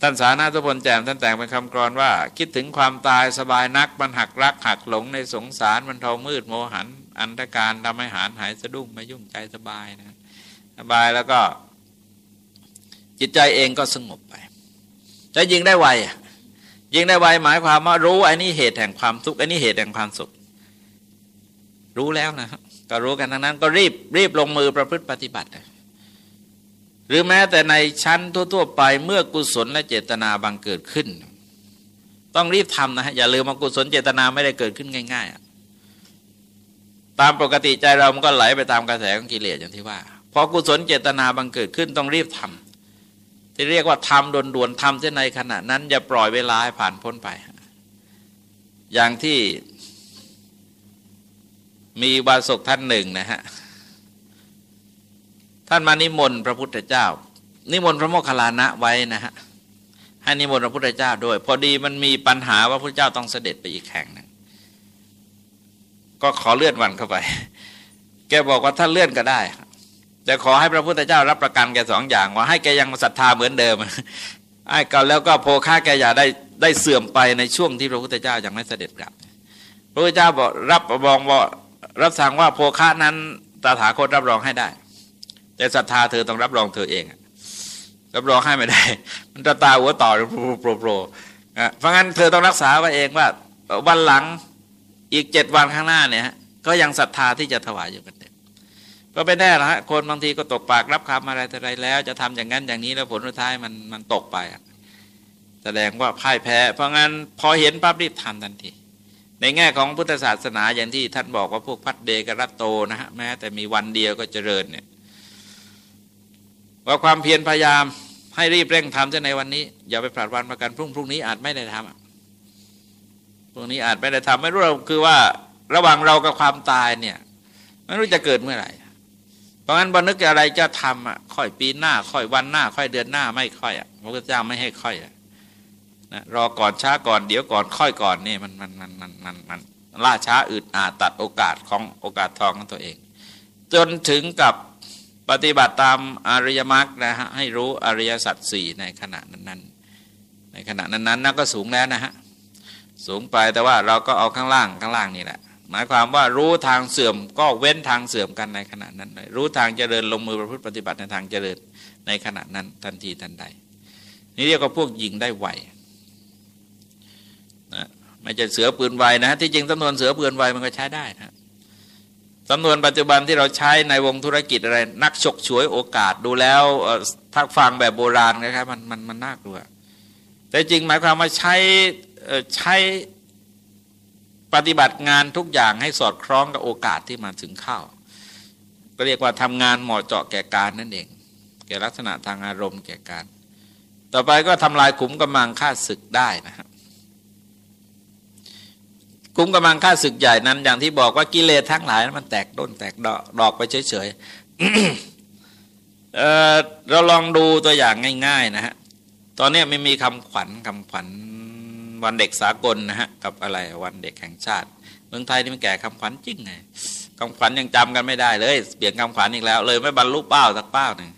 ท่านสานาทุพลแจมท่านแต่งเป็นคำกรอนว่า คิดถึงความตายสบายนัก มันหักรักหักหลงในสงสารมันเทามืดโมหัน อันตรการทำให้หารหายสะดุ้งไม่ยุ่งใจสบายนะสบายแล้วก็ จิตใจเองก็สงบไปจะยิงได้ไวยิงได้ไวหมายความว่ารู้ไอ้นี่เหตุแห่งความทุกข์ไอ้นี่เหตุแห่งความสุข รู้แล้วนะก็รู้กันทั้งนั้น ก็รีบรีบลงมือประพฤติปฏิบัติ หรือแม้แต่ในชั้นทั่ว ๆ ไปเมื่อกุศลและเจตนาบังเกิดขึ้น ต้องรีบทำนะฮะอย่าลืมว่ากุศลเจตนาไม่ได้เกิดขึ้นง่าย ๆ ตามปกติใจเรามันก็ไหลไปตามกระแสของกิเลสอย่างที่ว่าพอกุศลเจตนาบังเกิดขึ้นต้องรีบทำที่เรียกว่าทำด่วนๆทำเส้นในขณะนั้น อย่าปล่อยเวลาให้ผ่านพ้นไป อย่างที่มีบาศกท่านหนึ่งนะฮะ ท่านมานิมนต์พระพุทธเจ้า นิมนต์พระโมคคัลลานะไว้นะฮะให้นิมนต์พระพุทธเจ้าด้วย พอดีมันมีปัญหาว่าพระเจ้าต้องเสด็จไปอีกแห่งหนึ่งก็ขอเลื่อนวันเข้าไป แกบอกว่าถ้าเลื่อนก็ได้ แต่ขอให้พระพุทธเจ้ารับประกันแกสองอย่าง ว่าให้แกยังศรัทธาเหมือนเดิมไอ้ก่าแล้วก็โพค่าแกอย่าได้ได้เสื่อมไปในช่วงที่พระพุทธเจ้ายังไม่เสด็จกลับ พระพุทธเจ้าบอกรับรองว่ารับสั่งว่าโพค่านั้นตาถาคตรับรองให้ได้ แต่ศรัทธาเธอต้องรับรองเธอเองรับรองให้ไม่ได้ มันจะตาหัวต่อโปรโปรโปรเพราะงั้นเธอต้องรักษาไว้เองว่าวันหลังอีกเจ็ดวันข้างหน้าเนี่ยก็ยังศรัทธาที่จะถวายอยู่กันเต็มก็ไม่แน่นะฮะคนบางทีก็ตกปากรับคำอะไรแต่ไรแล้ว จะทำอย่างนั้นอย่างนี้แล้วผลสุดท้ายมันมันตกไปแสดงว่าพ่ายแพ้ เพราะงั้นพอเห็นปั๊บรีบทำทันทีในแง่ของพุทธศาสนาอย่างที่ท่านบอกว่าพวกพัดเดกรัตโตนะฮะแม้แต่มีวันเดียวก็เจริญเนี่ย ว่าความเพียรพยายามให้รีบเร่งทำจะในวันนี้ อย่าไปผลัดวันประกันพรุ่งพรุ่งนี้อาจไม่ได้ทำพรุ่งนี้อาจไม่ได้ทำไม่รู้เราคือว่าระหว่างเรากับความตายเนี่ยไม่รู้จะเกิดเมื่อไหร่ เพราะงั้นบนึกอะไรจะทำอะค่อยปีหน้า ค่อยวันหน้า ค่อยเดือนหน้าไม่ค่อยอะพระพุทธเจ้าไม่ให้ค่อยอะนะรอก่อนช้าก่อนเดี๋ยวก่อนค่อยก่อนนี่มันมันมันมันมันมันล่าช้าอึดอาดตัดโอกาสของโอกาสทองของตัวเอง จนถึงกับ ปฏิบัติตามอริยมรรคนะฮะให้รู้อริยสัจสี่ในขณะนั้นๆ ในขณะนั้นๆนั่นก็สูงแล้วนะฮะสูงไปแต่ว่าเราก็เอาข้างล่างข้างล่างนี่แหละ หมายความว่ารู้ทางเสื่อมก็เว้นทางเสื่อมกันในขณะนั้นเลยรู้ทางเจริญลงมือประพฤติปฏิบัติในทางเจริญในขณะนั้นทันทีทันใด นี่เรียกว่าพวกยิงได้ไวนะไม่ใช่เสือปืนไวนะที่จริงจำนวนเสือปืนไวมันก็ใช้ได้นะ สำนวนปัจจุบันที่เราใช้ในวงธุรกิจอะไร นักฉกฉวยโอกาสดูแล้วถ้าฟังแบบโบราณนะครับมันมันมันน่ากลัว แต่จริงหมายความว่าใช้ใช้ปฏิบัติงานทุกอย่างให้สอดคล้องกับโอกาสที่มาถึงเข้า ก็เรียกว่าทำงานเหมาะเจาะแก่การนั่นเอง แก่ลักษณะทางอารมณ์แก่การ ต่อไปก็ทำลายขุมกำลังฆ่าศึกได้นะครับ ขุมกำลังฆ่าศึกใหญ่นั้น อย่างที่บอกว่ากิเลสทั้งหลายมันแตกต้นแตกดอกดอกไปเฉยๆเเราลองดูตัวอย่างง่าย ๆ นะฮะ ตอนนี้ไม่มีคำขวัญคำขวัญวันเด็กสากลนะฮะ กับอะไรวันเด็กแห่งชาติ เมืองไทยนี่มันแก่คำขวัญจริงไงคำขวัญยังจำกันไม่ได้เลย เปลี่ยนคำขวัญอีกแล้ว เลยไม่บรรลุเป้าสักเป้าหนึ่ง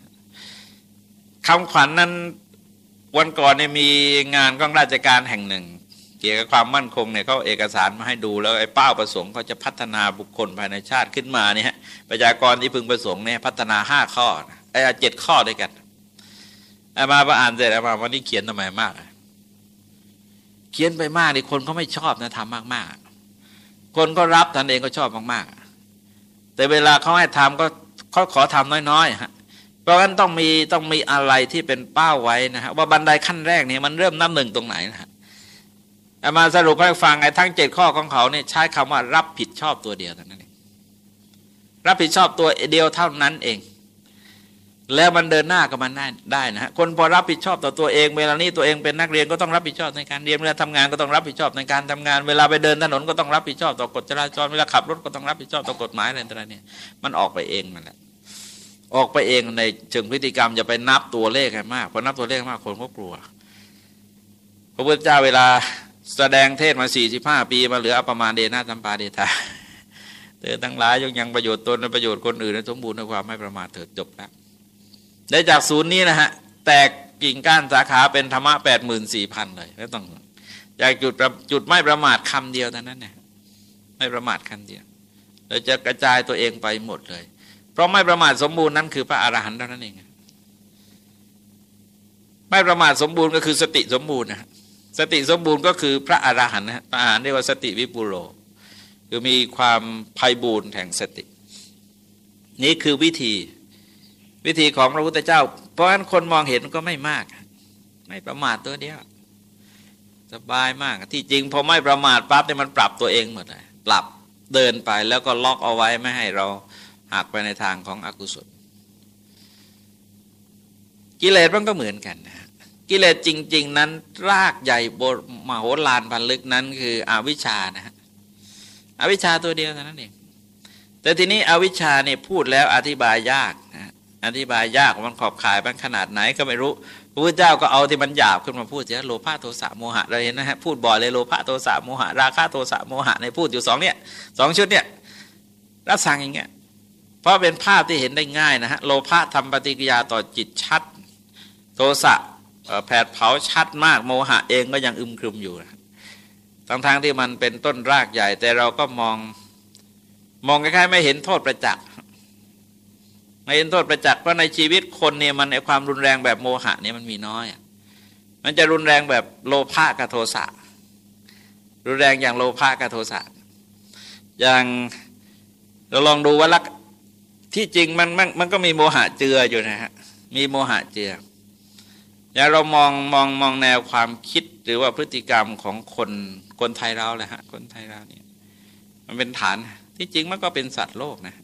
คำขวัญนนั้นวันก่อนเนี่ยมีงานกองราชการแห่งหนึ่ง เกี่ยวกับความมั่นคงเนี่ยเขาเอกสารมาให้ดูแล้วไอ้เป้าประสงค์เขาจะพัฒนาบุคคลภายในชาติขึ้นมาเนี่ยประชากรที่พึงประสงค์เนี่ยพัฒนาห้าข้อไอ้เจ็ดข้อด้วยกันไอ้มาประอ่านเสร็จแล้มาวันนี้เขียนทำไมมาก เขียนไปมากนี่คนเขาไม่ชอบนะทำมากๆ คนก็รับท่านเองก็ชอบมากๆ แต่เวลาเขาให้ทำก็เขาขอทำน้อยๆฮะเพราะฉะนั้นต้องมีต้องมีอะไรที่เป็นเป้าไว้นะฮะว่าบันไดขั้นแรกเนี่ยมันเริ่มนับหนึ่งตรงไหนนะฮะ อามาสรุปให้ฟังไอ้ทั้งเจ็ดข้อของเขาเนี่ยใช้คำว่ารับผิดชอบตัวเดียวเท่านั้นเองรับผิดชอบตัวเดียวเท่านั้นเอง แล้วมันเดินหน้ากับมันได้ได้นะฮะคนพอรับผิดชอบต่อตัวเอง เวลานี้ตัวเองเป็นนักเรียนก็ต้องรับผิดชอบในการเรียนเวลาทำงานก็ต้องรับผิดชอบในการทำงาน เวลาไปเดินถนนก็ต้องรับผิดชอบต่อกฎจราจรเวลาขับรถก็ต้องรับผิดชอบต่อกฎหมายอะไรต่างๆเนี่ยมันออกไปเองนั่นแหละออกไปเองในเชิงพฤติกรรมอย่าไปนับตัวเลขให้มากพอนับตัวเลขมากคนก็กลัวพระพุทธเจ้าเวลา แสดงเทศมาสี่สิบห้าปีมาเหลือประมาณเดนาตัมปาเดทาเธอทั้งหลายยังยังประโยชน์ตนและประโยชน์คนอื่นในสมบูรณ์ในความไม่ประมาทเถิดจบแล้วได้จากศูนย์นี้นะฮะ แตกกิ่งก้านสาขาเป็นธรรมะแปดหมื่นสี่พันเลยไม่ต้องจากจุดจุดไม่ประมาทคำเดียวเท่านั้นเนี่ยไม่ประมาทคำเดียวเราจะกระจายตัวเองไปหมดเลย เพราะไม่ประมาทสมบูรณ์นั้นคือพระอรหันต์เท่านั้นเองไม่ประมาทสมบูรณ์ก็คือสติสมบูรณ์นะ สติสมบูรณ์ก็คือพระอรหันต์นะพระอรหันต์เรียกว่าสติวิปุโรคือมีความภัยบูรณ์แห่งสติ นี่คือวิธีวิธีของพระพุทธเจ้า เพราะฉะนั้นคนมองเห็นก็ไม่มาก ไม่ประมาทตัวเดียวสบายมาก ที่จริงพอไม่ประมาทปั๊บเนี่ยมันปรับตัวเองหมดเลยปรับเดินไปแล้วก็ล็อกเอาไว้ไม่ให้เราหักไปในทางของอกุศลกิเลสมันก็เหมือนกันนะ กิเลสจริง ๆ นั้นรากใหญ่บมโหฬารพันลึกนั้น คืออวิชชานะฮะอวิชชาตัวเดียวเท่านั้นเองแต่ทีนี้อวิชชาเนี่ยพูดแล้วอธิบายยากนะอธิบายยากมันขอบขายมันขนาดไหนก็ไม่รู้พระพุทธเจ้าก็เอาที่มันหยาบขึ้นมาพูดเสียโลภะโทสะโมหะเราเห็นนะฮะพูดบ่อยเลยโลภะโทสะโมหะราคะโทสะโมหะในพูดอยู่สองเนี่ยสองชุดเนี่ยรัสั่งอย่างเงี้ยเพราะเป็นภาพที่เห็นได้ง่ายนะฮะโลภะทำปฏิกิยาต่อจิตชัด โทสะ แผดเผาชัดมากโมหะเองก็ยังอึมครึมอยู่ทั้งทที่มันเป็นต้นรากใหญ่ แต่เราก็มองมองคล้ายๆไม่เห็นโทษประจักษ์ไม่เห็นโทษประจักษ์เพราะในชีวิตคนเนี่ยมันในความรุนแรงแบบโมหะเนี่ยมันมีน้อย มันจะรุนแรงแบบโลภะกับโทสะรุนแรงอย่างโลภะกับโทสะอย่างเราลองดูว่าลักที่จริงมันมันมันก็มีโมหะเจืออยู่นะฮะมีโมหะเจือ อย่างเรามองมองมองแนวความคิดหรือว่าพฤติกรรมของคนคนไทยเราแหละฮะคนไทยเราเนี่ยมันเป็นฐานที่จริงมันก็เป็นสัตว์โลกนะ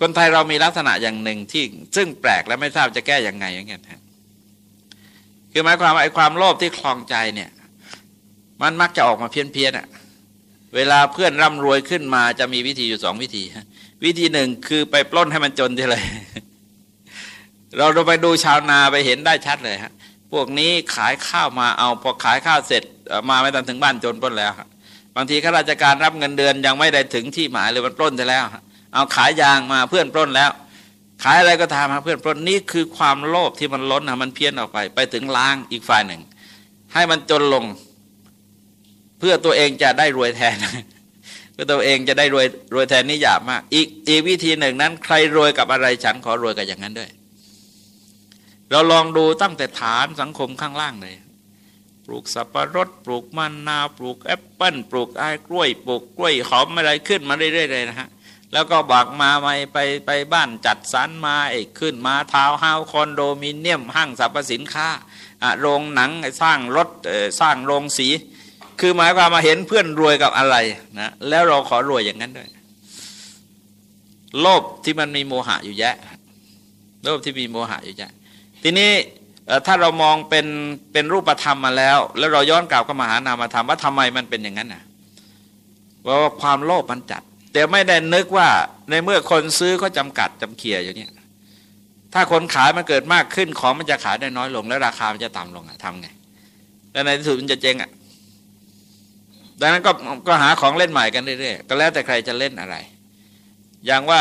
คนไทยเรามีลักษณะอย่างหนึ่งที่ซึ่งแปลกและไม่ทราบจะแก้อย่างไงอย่างเงี้ยคือหมายความว่าไอ้ความโลภที่คลองใจเนี่ย มันมักจะออกมาเพี้ยนเพียนอะเวลาเพื่อนร่ำรวยขึ้นมาจะมีวิธีอยู่สองวิธีวิธีหนึ่งคือไปปล้นให้มันจนทีเลย เราเราไปดูชาวนาไปเห็นได้ชัดเลยฮะพวกนี้ขายข้าวมาเอาพอขายข้าวเสร็จมาไม่ทันถึงบ้านจนปล้นแล้วบางทีข้าราชการรับเงินเดือนยังไม่ได้ถึงที่หมายเลยมันปล้นไปแล้ว เอาขายยางมาเพื่อนปล้นแล้ว ขายอะไรก็ตามมาเพื่อนปล้นนี่คือความโลภที่มันล้นนะมันเพี้ยนออกไป ไปถึงล้างอีกฝ่ายหนึ่ง ให้มันจนลง เพื่อตัวเองจะได้รวยแทนเพื่อตัวเองจะได้รวยรวยแทนนี่หยาบมาก อีกอีกวิธีหนึ่งนั้น ใครรวยกับอะไรฉันขอรวยกับอย่างนั้นด้วย เราลองดูตั้งแต่ฐานสังคมข้างล่างเลย ปลูกสับปะรดปลูกมันนาว ปลูกแอปเปิ้ลปลูกไอ้กล้วย ปลูกกล้วยหอมอะไรขึ้นมาเรื่อยๆเลยนะฮะแล้วก็บักมาไม่ไปไปบ้านจัดสรรมาไอ้ขึ้นมาทาวเฮาคอนโดมิเนียมห้างสรรพสินค้าโรงหนังสร้างรถสร้างโรงสี คือหมายความมาเห็นเพื่อนรวยกับอะไรนะแล้วเราขอรวยอย่างนั้นด้วยโลภที่มันมีโมหะอยู่แยะโลภที่มีโมหะอยู่แยะ ทีนี้ถ้าเรามองเป็นเป็นรูปธรรมมาแล้ว แล้วเราย้อนกลับก็มาหานามธรรมว่าทำไมมันเป็นอย่างนั้นนะว่าความโลภมันจัด แต่ไม่ได้นึกว่าในเมื่อคนซื้อเขาจำกัดจำเคียอยู่เนี่ยถ้าคนขายมันเกิดมากขึ้นของมันจะขายได้น้อยลง แล้วราคามันจะต่ำลงอะทำไงแล้วในที่สุดมันจะเจ๊งอะดังนั้นก็ก็หาของเล่นใหม่กันเรื่อยๆก็แล้วแต่ใครจะเล่นอะไร อย่างว่า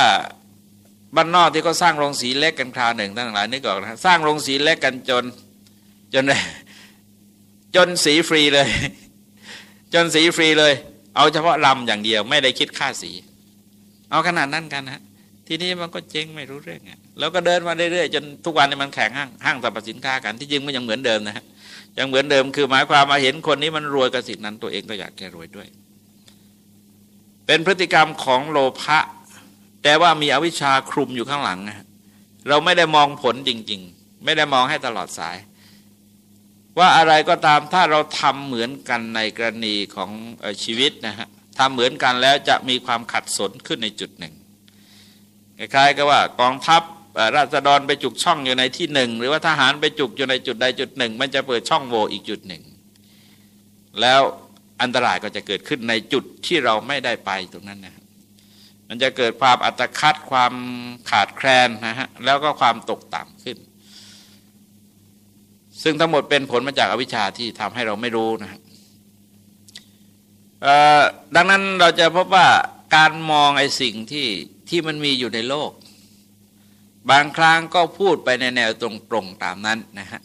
บ้านนอกที่เขาสร้างโรงสีเล็กกันคราวหนึ่งทั้งหลายนึกออกนะสร้างโรงสีเล็กกันจน จนจนสีฟรีเลย จนสีฟรีเลย เอาเฉพาะลำอย่างเดียว ไม่ได้คิดค่าสี เอาขนาดนั้นกันนะทีนี้มันก็เจ๊งไม่รู้เรื่องแล้วก็เดินมาเรื่อยๆจนทุกวันนี้มันแข่งห้างห้างสรรพสินค้ากันที่จริงมันยังเหมือนเดิมนะฮะยังเหมือนเดิมคือหมายความมาเห็นคนนี้มันรวยกับสิ่งนั้นตัวเองก็อยากแกรวยด้วย เป็นพฤติกรรมของโลภะ แต่ว่ามีอวิชชาคลุมอยู่ข้างหลังเราไม่ได้มองผลจริง ๆ ไม่ได้มองให้ตลอดสาย ว่าอะไรก็ตามถ้าเราทำเหมือนกันในกรณีของชีวิตนะฮะทำเหมือนกันแล้วจะมีความขัดสนขึ้นในจุดหนึ่งคล้ายๆกับว่ากองทัพราษฎรไปจุกช่องอยู่ในที่หนึ่งหรือว่าทหารไปจุกอยู่ในจุดใดจุดหนึ่ง มันจะเปิดช่องโหว่อีกจุดหนึ่ง แล้วอันตรายก็จะเกิดขึ้นในจุดที่เราไม่ได้ไปตรงนั้นนะ มันจะเกิดความอัตคัดความขาดแคลนนะฮะแล้วก็ความตกต่ำขึ้น ซึ่งทั้งหมดเป็นผลมาจากอาวิชชาที่ทำให้เราไม่รู้นะฮะดังนั้นเราจะพบว่าการมองไอ้สิ่งที่ที่มันมีอยู่ในโลก บางครั้งก็พูดไปในแนวตรงๆตามนั้นนะฮะ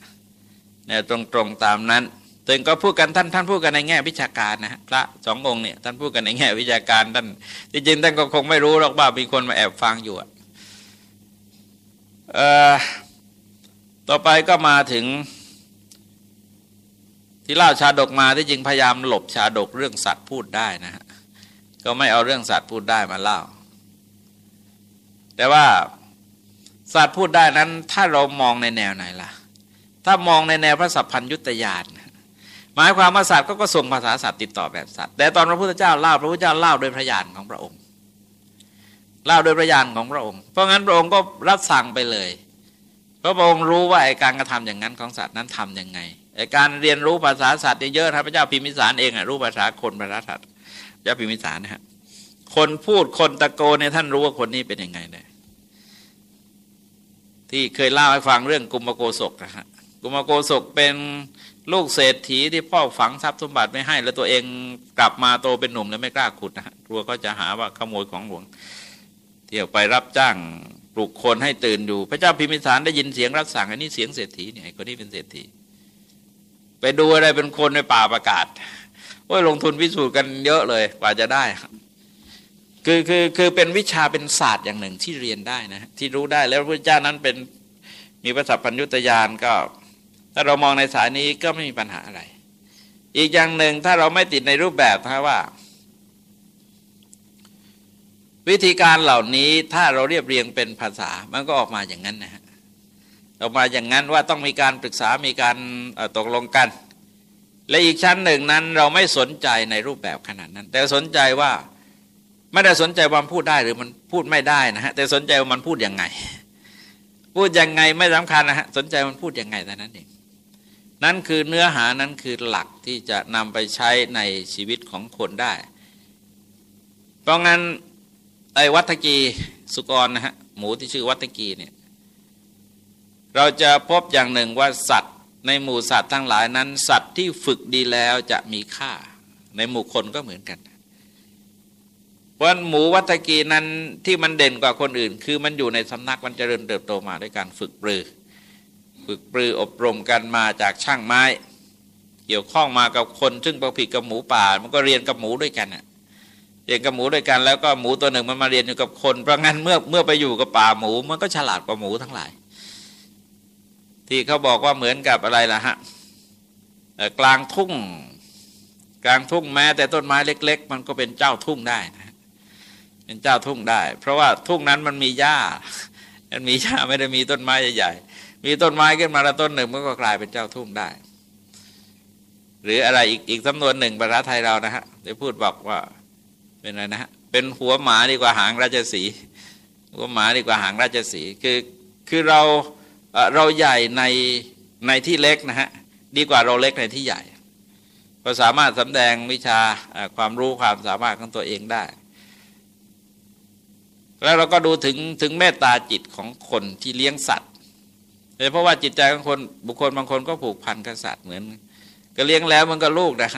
แนวตรงๆตามนั้น ตึงก็พูดกันท่านท่านพูดกันในแง่วิชาการนะพระสององค์เนี่ยท่านพูดกันในแง่วิชาการท่านจริงๆท่านก็คงไม่รู้หรอกว่ามีคนมาแอบฟังอยู่อะต่อไปก็มาถึง ที่เล่าชาดกมาที่จริงพยายามหลบชาดกเรื่องสัตว์พูดได้นะฮะก็ไม่เอาเรื่องสัตว์พูดได้มาเล่า แต่ว่าสัตว์พูดได้นั้น ถ้าเรามองในแนวไหนล่ะ ถ้ามองในแนวพระสัพพัญยุตยาน หมายความว่าสัตว์ก็ก็ส่งภาษาสัตว์ติดต่อแบบสัตว์ แต่ตอนพระพุทธเจ้าเล่าพระพุทธเจ้าเล่าโดยพระญาณของพระองค์ เล่าโดยพระญาณของพระองค์ เพราะงั้นพระองค์ก็รับสั่งไปเลยเพราะพระองค์รู้ว่าไอ้การกระทำอย่างนั้นของสัตว์นั้นทํำยังไงไอ้การเรียนรู้ภาษาสัตว์เยอะๆพระเจ้าพิมิสารเองอะรู้ภาษาคนภาษาสัตว์พระเจ้าพิมิสารนะฮะคนพูดคนตะโกนเนี่ยท่านรู้ว่าคนนี้เป็นยังไงเลยที่เคยเล่าให้ฟังเรื่องกุมโกศกนะฮะกุมโกศกเป็น ลูกเศรษฐีที่พ่อฝังทรัพย์สมบัติไม่ให้ แล้วตัวเองกลับมาโตเป็นหนุ่มแล้วไม่กล้าขุดนะกลัวก็จะหาว่าขโมยของหลวง เที่ยวไปรับจ้างปลุกคนให้ตื่นอยู่ พระเจ้าพิมิสารได้ยินเสียงรับสั่งอันนี้เสียงเศรษฐีเนี่ยคนนี้เป็นเศรษฐี ไปดูอะไรเป็นคนในป่าประกาศโอ้ยลงทุนพิสูจน์กันเยอะเลยกว่าจะได้คือคือคือเป็นวิชาเป็นศาสตร์อย่างหนึ่งที่เรียนได้นะที่รู้ได้แล้วพระเจ้านั้นเป็นมีพระสัพพัญญุตยานก็ ถ้าเรามองในสายนี้ก็ไม่มีปัญหาอะไร อีกอย่างหนึ่งถ้าเราไม่ติดในรูปแบบนะว่า วิธีการเหล่านี้ถ้าเราเรียบเรียงเป็นภาษามันก็ออกมาอย่างนั้นนะฮะออกมาอย่างนั้นว่าต้องมีการปรึกษามีการตกลงกัน และอีกชั้นหนึ่งนั้นเราไม่สนใจในรูปแบบขนาดนั้น แต่สนใจว่าไม่ได้สนใจว่ามันพูดได้หรือมันพูดไม่ได้นะฮะแต่สนใจว่ามันพูดยังไง พูดยังไงไม่สำคัญนะฮะสนใจมันพูดยังไงแต่นั้นเอง นั่นคือเนื้อหานั้นคือหลักที่จะนำไปใช้ในชีวิตของคนได้ เพราะงั้นไอ้วัตกีสุกรนะฮะหมูที่ชื่อวัตกีเนี่ยเราจะพบอย่างหนึ่งว่าสัตว์ ในหมู่สัตว์ทั้งหลายนั้น สัตว์ที่ฝึกดีแล้วจะมีค่า ในหมู่คนก็เหมือนกันเพราะหมูวัตกีนั้นที่มันเด่นกว่าคนอื่น คือมันอยู่ในสำนักมันจเจริญเติบโตมาด้วยการฝึกปรือ ฝึกปรืออบรมกันมาจากช่างไม้ เกี่ยวข้องมากับคน ซึ่งประผิดกับหมูป่า มันก็เรียนกับหมูด้วยกันอะเรียนกับหมูด้วยกันแล้วก็หมูตัวหนึ่งมันมาเรียนอยู่กับคนเพราะงั้นเมื่อเมื่อไปอยู่กับป่าหมู มันก็ฉลาดกว่าหมูทั้งหลาย ที่เขาบอกว่าเหมือนกับอะไรล่ะฮะกลางทุ่ง กลางทุ่งแม้ แต่ต้นไม้เล็ก ๆ มันก็เป็นเจ้าทุ่งได้นะเป็นเจ้าทุ่งได้ เพราะว่าทุ่งนั้นมันมีหญ้ามันมีหญ้าไม่ได้มีต้นไม้ใหญ่ มีต้นไม้ขึ้นมาละต้นหนึ่งมันก็กลายเป็นเจ้าทุ่งได้ หรืออะไรอีกอีกสำนวนหนึ่งภาษาไทยเรานะฮะได้พูดบอกว่าเป็นอะไรนะฮะเป็นหัวหมาดีกว่าหางราชสีหัวหมาดีกว่าหางราชสีคือคือเราเราใหญ่ในในที่เล็กนะฮะดีกว่าเราเล็กในที่ใหญ่ก็สามารถสำแดงวิชาความรู้ความสามารถของตัวเองได้ แล้วเราก็ดูถึงถึงเมตตาจิตของคนที่เลี้ยงสัตว์ เพราะว่าจิตใจของคนบุคคลบางคนก็ผูกพันกับสัตว์เหมือน ก็เลี้ยงแล้วมันก็ลูกนะ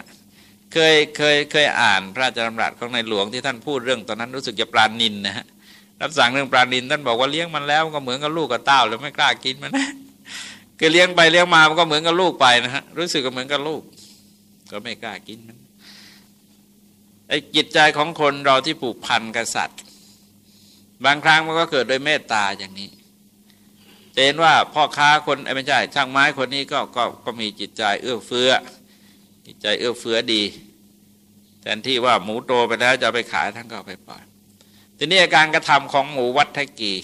เคยเคยเคยอ่านพระราชดำรัสของในหลวงที่ท่านพูดเรื่องตอนนั้นรู้สึกจะปราณินนะฮะรับสั่งเรื่องปราณินท่านบอกว่าเลี้ยงมันแล้วก็เหมือนกับลูกกับเต้าแล้วไม่กล้ากินมันนะคือเลี้ยงไปเลี้ยงมามันก็เหมือนกับลูกไปนะฮะรู้สึกก็เหมือนกับลูก ก็ไม่กล้ากินมันไอ้จิตใจของคนเราที่ผูกพันกับสัตว์บางครั้งมันก็เกิดโดยเมตตาอย่างนี้ เห็นว่าพ่อค้าคนไม่ใช่ช่างไม้คนนี้ก็ก็ก็มีจิตใจเอื้อเฟื้อ จิตใจเอื้อเฟื้อดีแทนที่ว่าหมูโตไปแล้วจะไปขายทั้งก็ไปปล่อยทีนี้การกระทำของหมูวัดทกี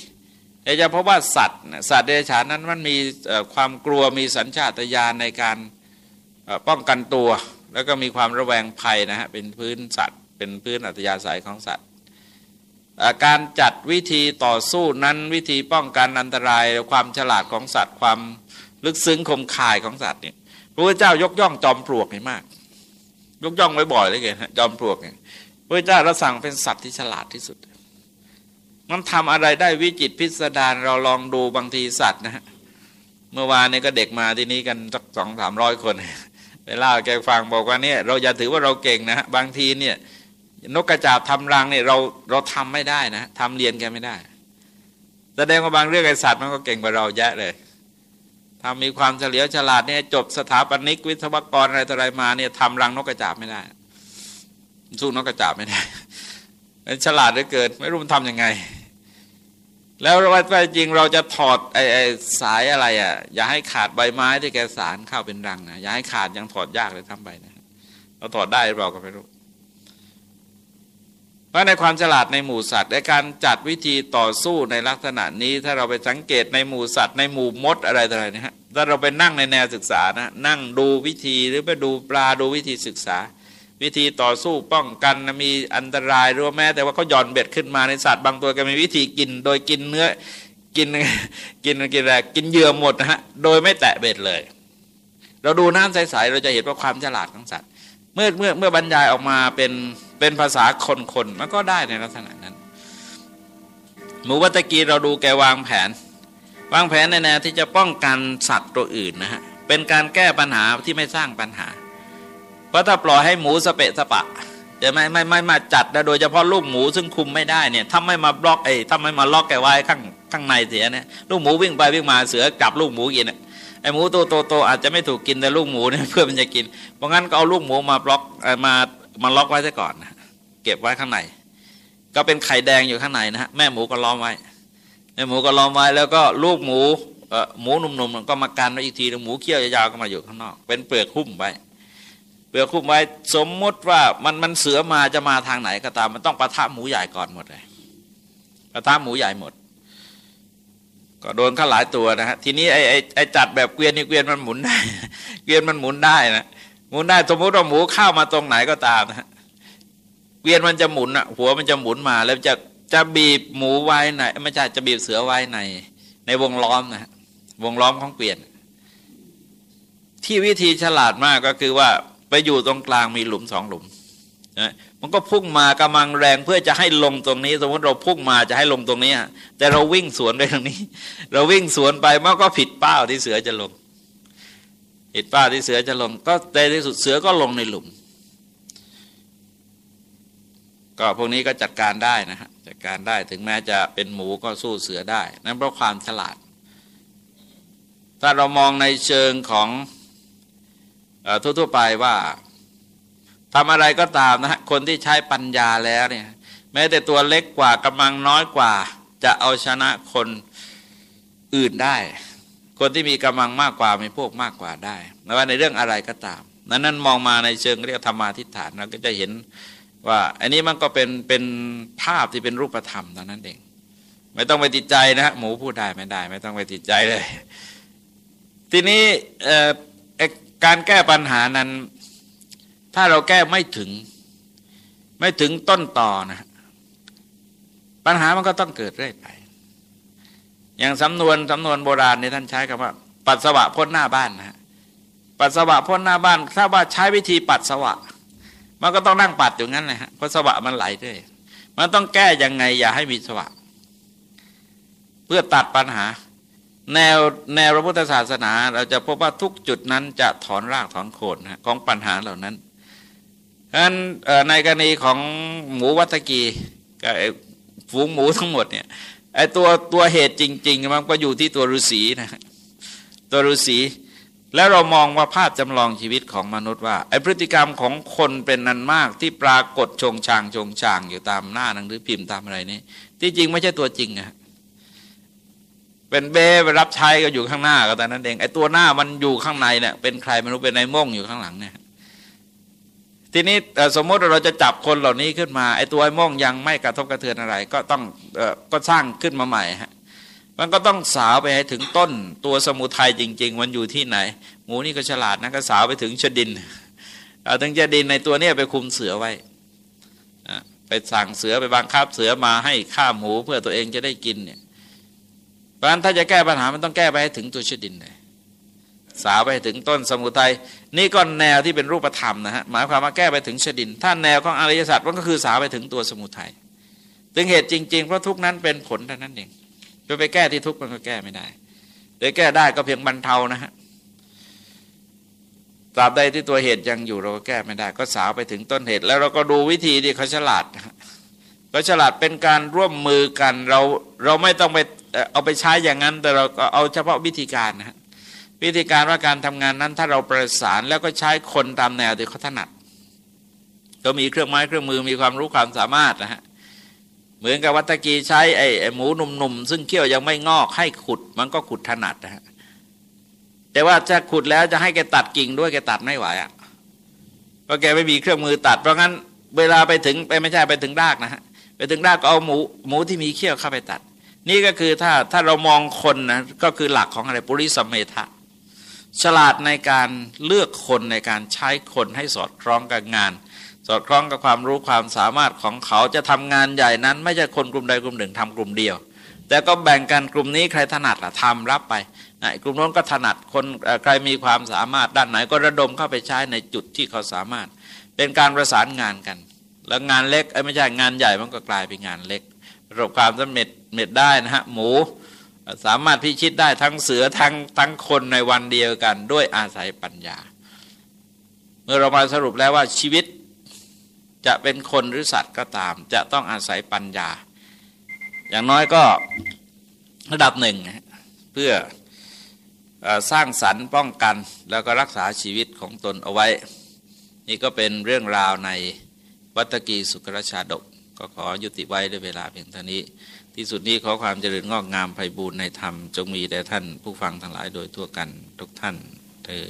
เราจะพบว่าสัตว์สัตว์เดรัจฉานนั้นมันมีความกลัวมีสัญชาตญาณในการป้องกันตัว แล้วก็มีความระแวงภัยนะฮะเป็นพื้นสัตว์ เป็นพื้นอัตยาศัยของสัตว์ การจัดวิธีต่อสู้นั้นวิธีป้องกันอันตรายความฉลาดของสัตว์ความลึกซึ้งคมคายของสัตว์เนี่ยพระพุทธเจ้ายกย่องจอมปลวกนี่มาก ยกย่องไว้บ่อยเลยแกจอมปลวกเนี่ยพระเจ้าเรับสั่งเป็นสัตว์ที่ฉลาดที่สุด มันทำอะไรได้วิจิตพิสดารเราลองดูบางทีสัตว์นะฮะเมื่อวานนี้ก็เด็กมาที่นี้กันสักสองสามร้อยคนไปเล่าแกฟังบอกว่าเนี่ยเราอย่าถือว่าเราเก่งนะฮะบางทีเนี่ย นกกระจาบทำรังเนี่ยเราเราทำไม่ได้นะทำเรียนแกไม่ได้แสดงว่าบางเรื่องไอสัตว์มันก็เก่งกว่าเราแยะเลยทำมีความเฉลียวฉลาดเนี่ยจบสถาปนิกวิศวกรอะไรต่ออะไรมาเนี่ยทำรังนกกระจาบไม่ได้ สู้นกกระจาบไม่ได้ฉลาดเหลือเกินไม่รู้มันทำยังไง แล้วว่าจริงเราจะถอดไอ้ไอสายอะไรอะ อย่าให้ขาดใบไม้ที่แกสารเข้าเป็นรังนะอย่าให้ขาดยังถอดยากเลยทำไปนะเราถอดได้หรือเปล่าก็ไม่รู้ เพราะในความฉลาดในหมู่สัตว์ในการจัดวิธีต่อสู้ในลักษณะนี้ ถ้าเราไปสังเกตในหมู่สัตว์ในหมู่มดอะไรต่ออะไรนะฮะถ้าเราไปนั่งในแนวศึกษานะนั่งดูวิธีหรือไปดูปลาดูวิธีศึกษา วิธีต่อสู้ป้องกันมีอันตรายหรือแม้ แต่ว่าเขาหย่อนเบ็ดขึ้นมาในสัตว์บางตัวก็มีวิธีกิน โดยกินเนื้อกินกินกินอะไรกินเหยื่อหมดนะฮะโดยไม่แตะเบ็ดเลย เราดูน้ำใสๆเราจะเห็นว่าความฉลาดของสัตว์ เมื่อเมื่อเมื่อบรรยายออกมาเป็น เป็นภาษาคนๆมันก็ได้ในลักษณะนั้นหมูวัตกีเราดูแกวางแผน วางแผนในแนวที่จะป้องกันสัตว์ตัวอื่นนะฮะเป็นการแก้ปัญหาที่ไม่สร้างปัญหา เพราะถ้าปล่อยให้หมูสเปะสปะจะไม่ไม่ไม่มาจัดนะโดยเฉพาะลูกหมูซึ่งคุมไม่ได้เนี่ยถ้าไม่มาบล็อกไอ้ถ้าไม่มาล็อกแกไว้ข้างข้างในเสียเนี่ยลูกหมูวิ่งไปวิ่งมาเสือจับลูกหมูกินไอ้หมูตัวโตโตอาจจะไม่ถูกกินแต่ลูกหมูเนี่ยเพื่อมันจะกิน เพราะงั้นก็เอาลูกหมูมาบล็อกมามาล็อกไว้ซะก่อน เก็บไว้ข้างในก็เป็นไข่แดงอยู่ข้างในนะฮะแม่หมูก็ล้อมไว้แม่หมูก็ล้อมไว้แล้วก็ลูกหมูหมูหนุ่มๆก็มากันไว้อีกทีหมูเขี้ยวยาวๆก็มาอยู่ข้างนอก เป็นเปลือกหุ้มไว้เปลือกคุ้มไว้สมมติว่ามันมันเสือมาจะมาทางไหนก็ตาม มันต้องปะทะหมูใหญ่ก่อนหมดเลยปะทะหมูใหญ่หมด ก็โดนข้าหลายตัวนะฮะทีนี้ไอ้ไอ้ไอ้จัดแบบเกวียนนี่เกวียนมันหมุนได้ เกวียนมันหมุนได้นะหมุนได้สมมติว่าหมูเข้ามาตรงไหนก็ตามนะฮะ เกวียนมันจะหมุนอะหัวมันจะหมุนมาแล้วจะจะบีบหมูไว้ในไม่ใช่จะบีบเสือไว้ใน ในวงล้อมนะฮะวงล้อมของเกวียน ที่วิธีฉลาดมากก็คือว่าไปอยู่ตรงกลางมีหลุมสองหลุมนะมันก็พุ่งมากำลังแรงเพื่อจะให้ลงตรงนี้ สมมติเราพุ่งมาจะให้ลงตรงนี้แต่เราวิ่งสวนไปตรงนี้ เราวิ่งสวนไปมันก็ผิดเป้าที่เสือจะลงผิดเป้าที่เสือจะลง ก็ในที่สุดเสือก็ลงในหลุม ก็พวกนี้ก็จัดการได้นะฮะจัดการได้ถึงแม้จะเป็นหมูก็สู้เสือได้ นั่นเพราะความฉลาด ถ้าเรามองในเชิงของทั่วๆไปว่าทำอะไรก็ตามนะฮะคนที่ใช้ปัญญาแล้วเนี่ยแม้แต่ตัวเล็กกว่ากำลังน้อยกว่า จะเอาชนะคนอื่นได้ คนที่มีกำลังมากกว่ามีพวกมากกว่าได้ไม่ว่าในเรื่องอะไรก็ตาม นั้นนั้นมองมาในเชิงเรียกธรรมาทิฏฐานเราก็จะเห็น ว่าอันนี้มันก็เป็นเป็นภาพที่เป็นรูปธรรมเท่านั้นเองไม่ต้องไปติดใจนะฮะหมูพูดได้ไม่ได้ ไม่ต้องไปติดใจเลย ทีนี้การแก้ปัญหานั้น ถ้าเราแก้ไม่ถึง ไม่ถึงต้นต่อนะ ปัญหามันก็ต้องเกิดเรื่อยไป อย่างสำนวนสำนวนโบราณในท่านใช้คำว่า ปัสสาวะพ่นหน้าบ้านนะปัสสาวะพ่นหน้าบ้าน ถ้าว่าใช้วิธีปัสสาวะ มันก็ต้องนั่งปัดอยู่งั้นเลยฮะเพราะสวะมันไหลด้วย มันต้องแก้ยังไง อย่าให้มีสวะ เพื่อตัดปัญหา แนวแนวพระพุทธศาสนา เราจะพบว่าทุกจุดนั้นจะถอนรากถอนโคนนะของปัญหาเหล่านั้นฉะนั้นในกรณีของหมูวัตกีกับฝูงหมูทั้งหมดเนี่ยไอตัวตัวเหตุจริง ๆ มันก็อยู่ที่ตัวฤาษีนะตัวฤาษี แล้วเรามองว่าภาพจำลองชีวิตของมนุษย์ว่าไอพฤติกรรมของคนเป็นนันมากที่ปรากฏชงชางชงชางอยู่ตามหน้าหนังสือพิมพ์ตามอะไรนี่ที่จริงไม่ใช่ตัวจริงอะเป็นเบ้ไปรับใช้ก็อยู่ข้างหน้าก็แต่นั้นเองไอตัวหน้ามันอยู่ข้างในเนี่ยเป็นใครไม่รู้เป็นไอม่งอยู่ข้างหลังเนี่ยทีนี้สมมติเราจะจับคนเหล่านี้ขึ้นมาไอตัวไอ้ม่งยังไม่กระทบกระเทือนอะไร ก็ต้องก็สร้างขึ้นมาใหม่ฮะ มันก็ต้องสาวไปให้ถึงต้นตัวสมุทัยจริง ๆ มันอยู่ที่ไหน หมูนี่ก็ฉลาดนะก็สาวไปถึงชดินเอาถึงจะดินในตัวนี้ไปคุมเสือไว้ไปสั่งเสือไปบังคับเสือมาให้ฆ่าหมูเพื่อตัวเองจะได้กินเนี่ยเพราะฉะนั้นถ้าจะแก้ปัญหามันต้องแก้ไปให้ถึงตัวชดินเลยสาวไปถึงต้นสมุทัยนี่ก็แนวที่เป็นรูปธรรมนะฮะหมายความว่าแก้ไปถึงชดิน ถ้าแนวของอริยสัจมันก็คือสาวไปถึงตัวสมุทัยถึงเหตุจริง ๆ เพราะทุกนั้นเป็นผลเท่านั้นเอง จะไปแก้ที่ทุกข์มันก็แก้ไม่ได้โดยแก้ได้ก็เพียงบรรเทานะฮะตราบใดที่ตัวเหตุยังอยู่เราก็แก้ไม่ได้ ก็สาวไปถึงต้นเหตุ แล้วเราก็ดูวิธีที่เขาฉลาดก็ฉลาดเป็นการร่วมมือกันเราเราไม่ต้องไปเอาไปใช้อย่างนั้น แต่เราก็เอาเฉพาะวิธีการนะฮะวิธีการว่าการทำงานนั้นถ้าเราประสานแล้วก็ใช้คนตามแนวที่เขาถนัด ก็มีเครื่องไม้เครื่องมือมีความรู้ความสามารถนะฮะ เหมือนกับวัตกีใช้ไอ้หมูหนุ่มๆซึ่งเขี้ยวยังไม่งอกให้ขุด มันก็ขุดถนัดนะฮะแต่ว่าจะขุดแล้วจะให้แกตัดกิ่งด้วยแกตัดไม่ไหวอะเพราะแกไม่มีเครื่องมือตัด เพราะงั้นเวลาไปถึงไปไม่ใช่ไปถึงรากนะฮะไปถึงรากก็เอาหมูหมูที่มีเขี้ยวเข้าไปตัด นี่ก็คือถ้าถ้าเรามองคนนะก็คือหลักของอะไรปุริสเมธะฉลาดในการเลือกคนในการใช้คนให้สอดคล้องกับงาน สอดคล้องกับความรู้ความสามารถของเขาจะทำงานใหญ่นั้น ไม่ใช่คนกลุ่มใดกลุ่มหนึ่งทำกลุ่มเดียว แต่ก็แบ่งกันกลุ่มนี้ใครถนัดละทำรับไปกลุ่มโน้นก็ถนัดคนใครมีความสามารถด้านไหนก็ระดมเข้าไปใช้ในจุดที่เขาสามารถ เป็นการประสานงานกัน แล้วงานเล็กไม่ใช่งานใหญ่มันก็กลายเป็นงานเล็ก ประสบความสำเร็จเม็ดได้นะฮะหมูสามารถพิชิตได้ทั้งเสือทั้งทั้งคนในวันเดียวกัน ด้วยอาศัยปัญญา เมื่อเรามาสรุปแล้วว่าชีวิต จะเป็นคนหรือสัตว์ก็ตาม จะต้องอาศัยปัญญา อย่างน้อยก็ระดับหนึ่ง เพื่อสร้างสรรค์ป้องกันแล้วก็รักษาชีวิตของตนเอาไว้ นี่ก็เป็นเรื่องราวในวัตกีสุกรชาดก ก็ขอยุติไว้ด้วยเวลาเพียงเท่านี้ ที่สุดนี้ขอความเจริญงอกงามไพบูรณ์ในธรรม จงมีแด่ท่านผู้ฟังทั้งหลายโดยทั่วกันทุกท่านเธอ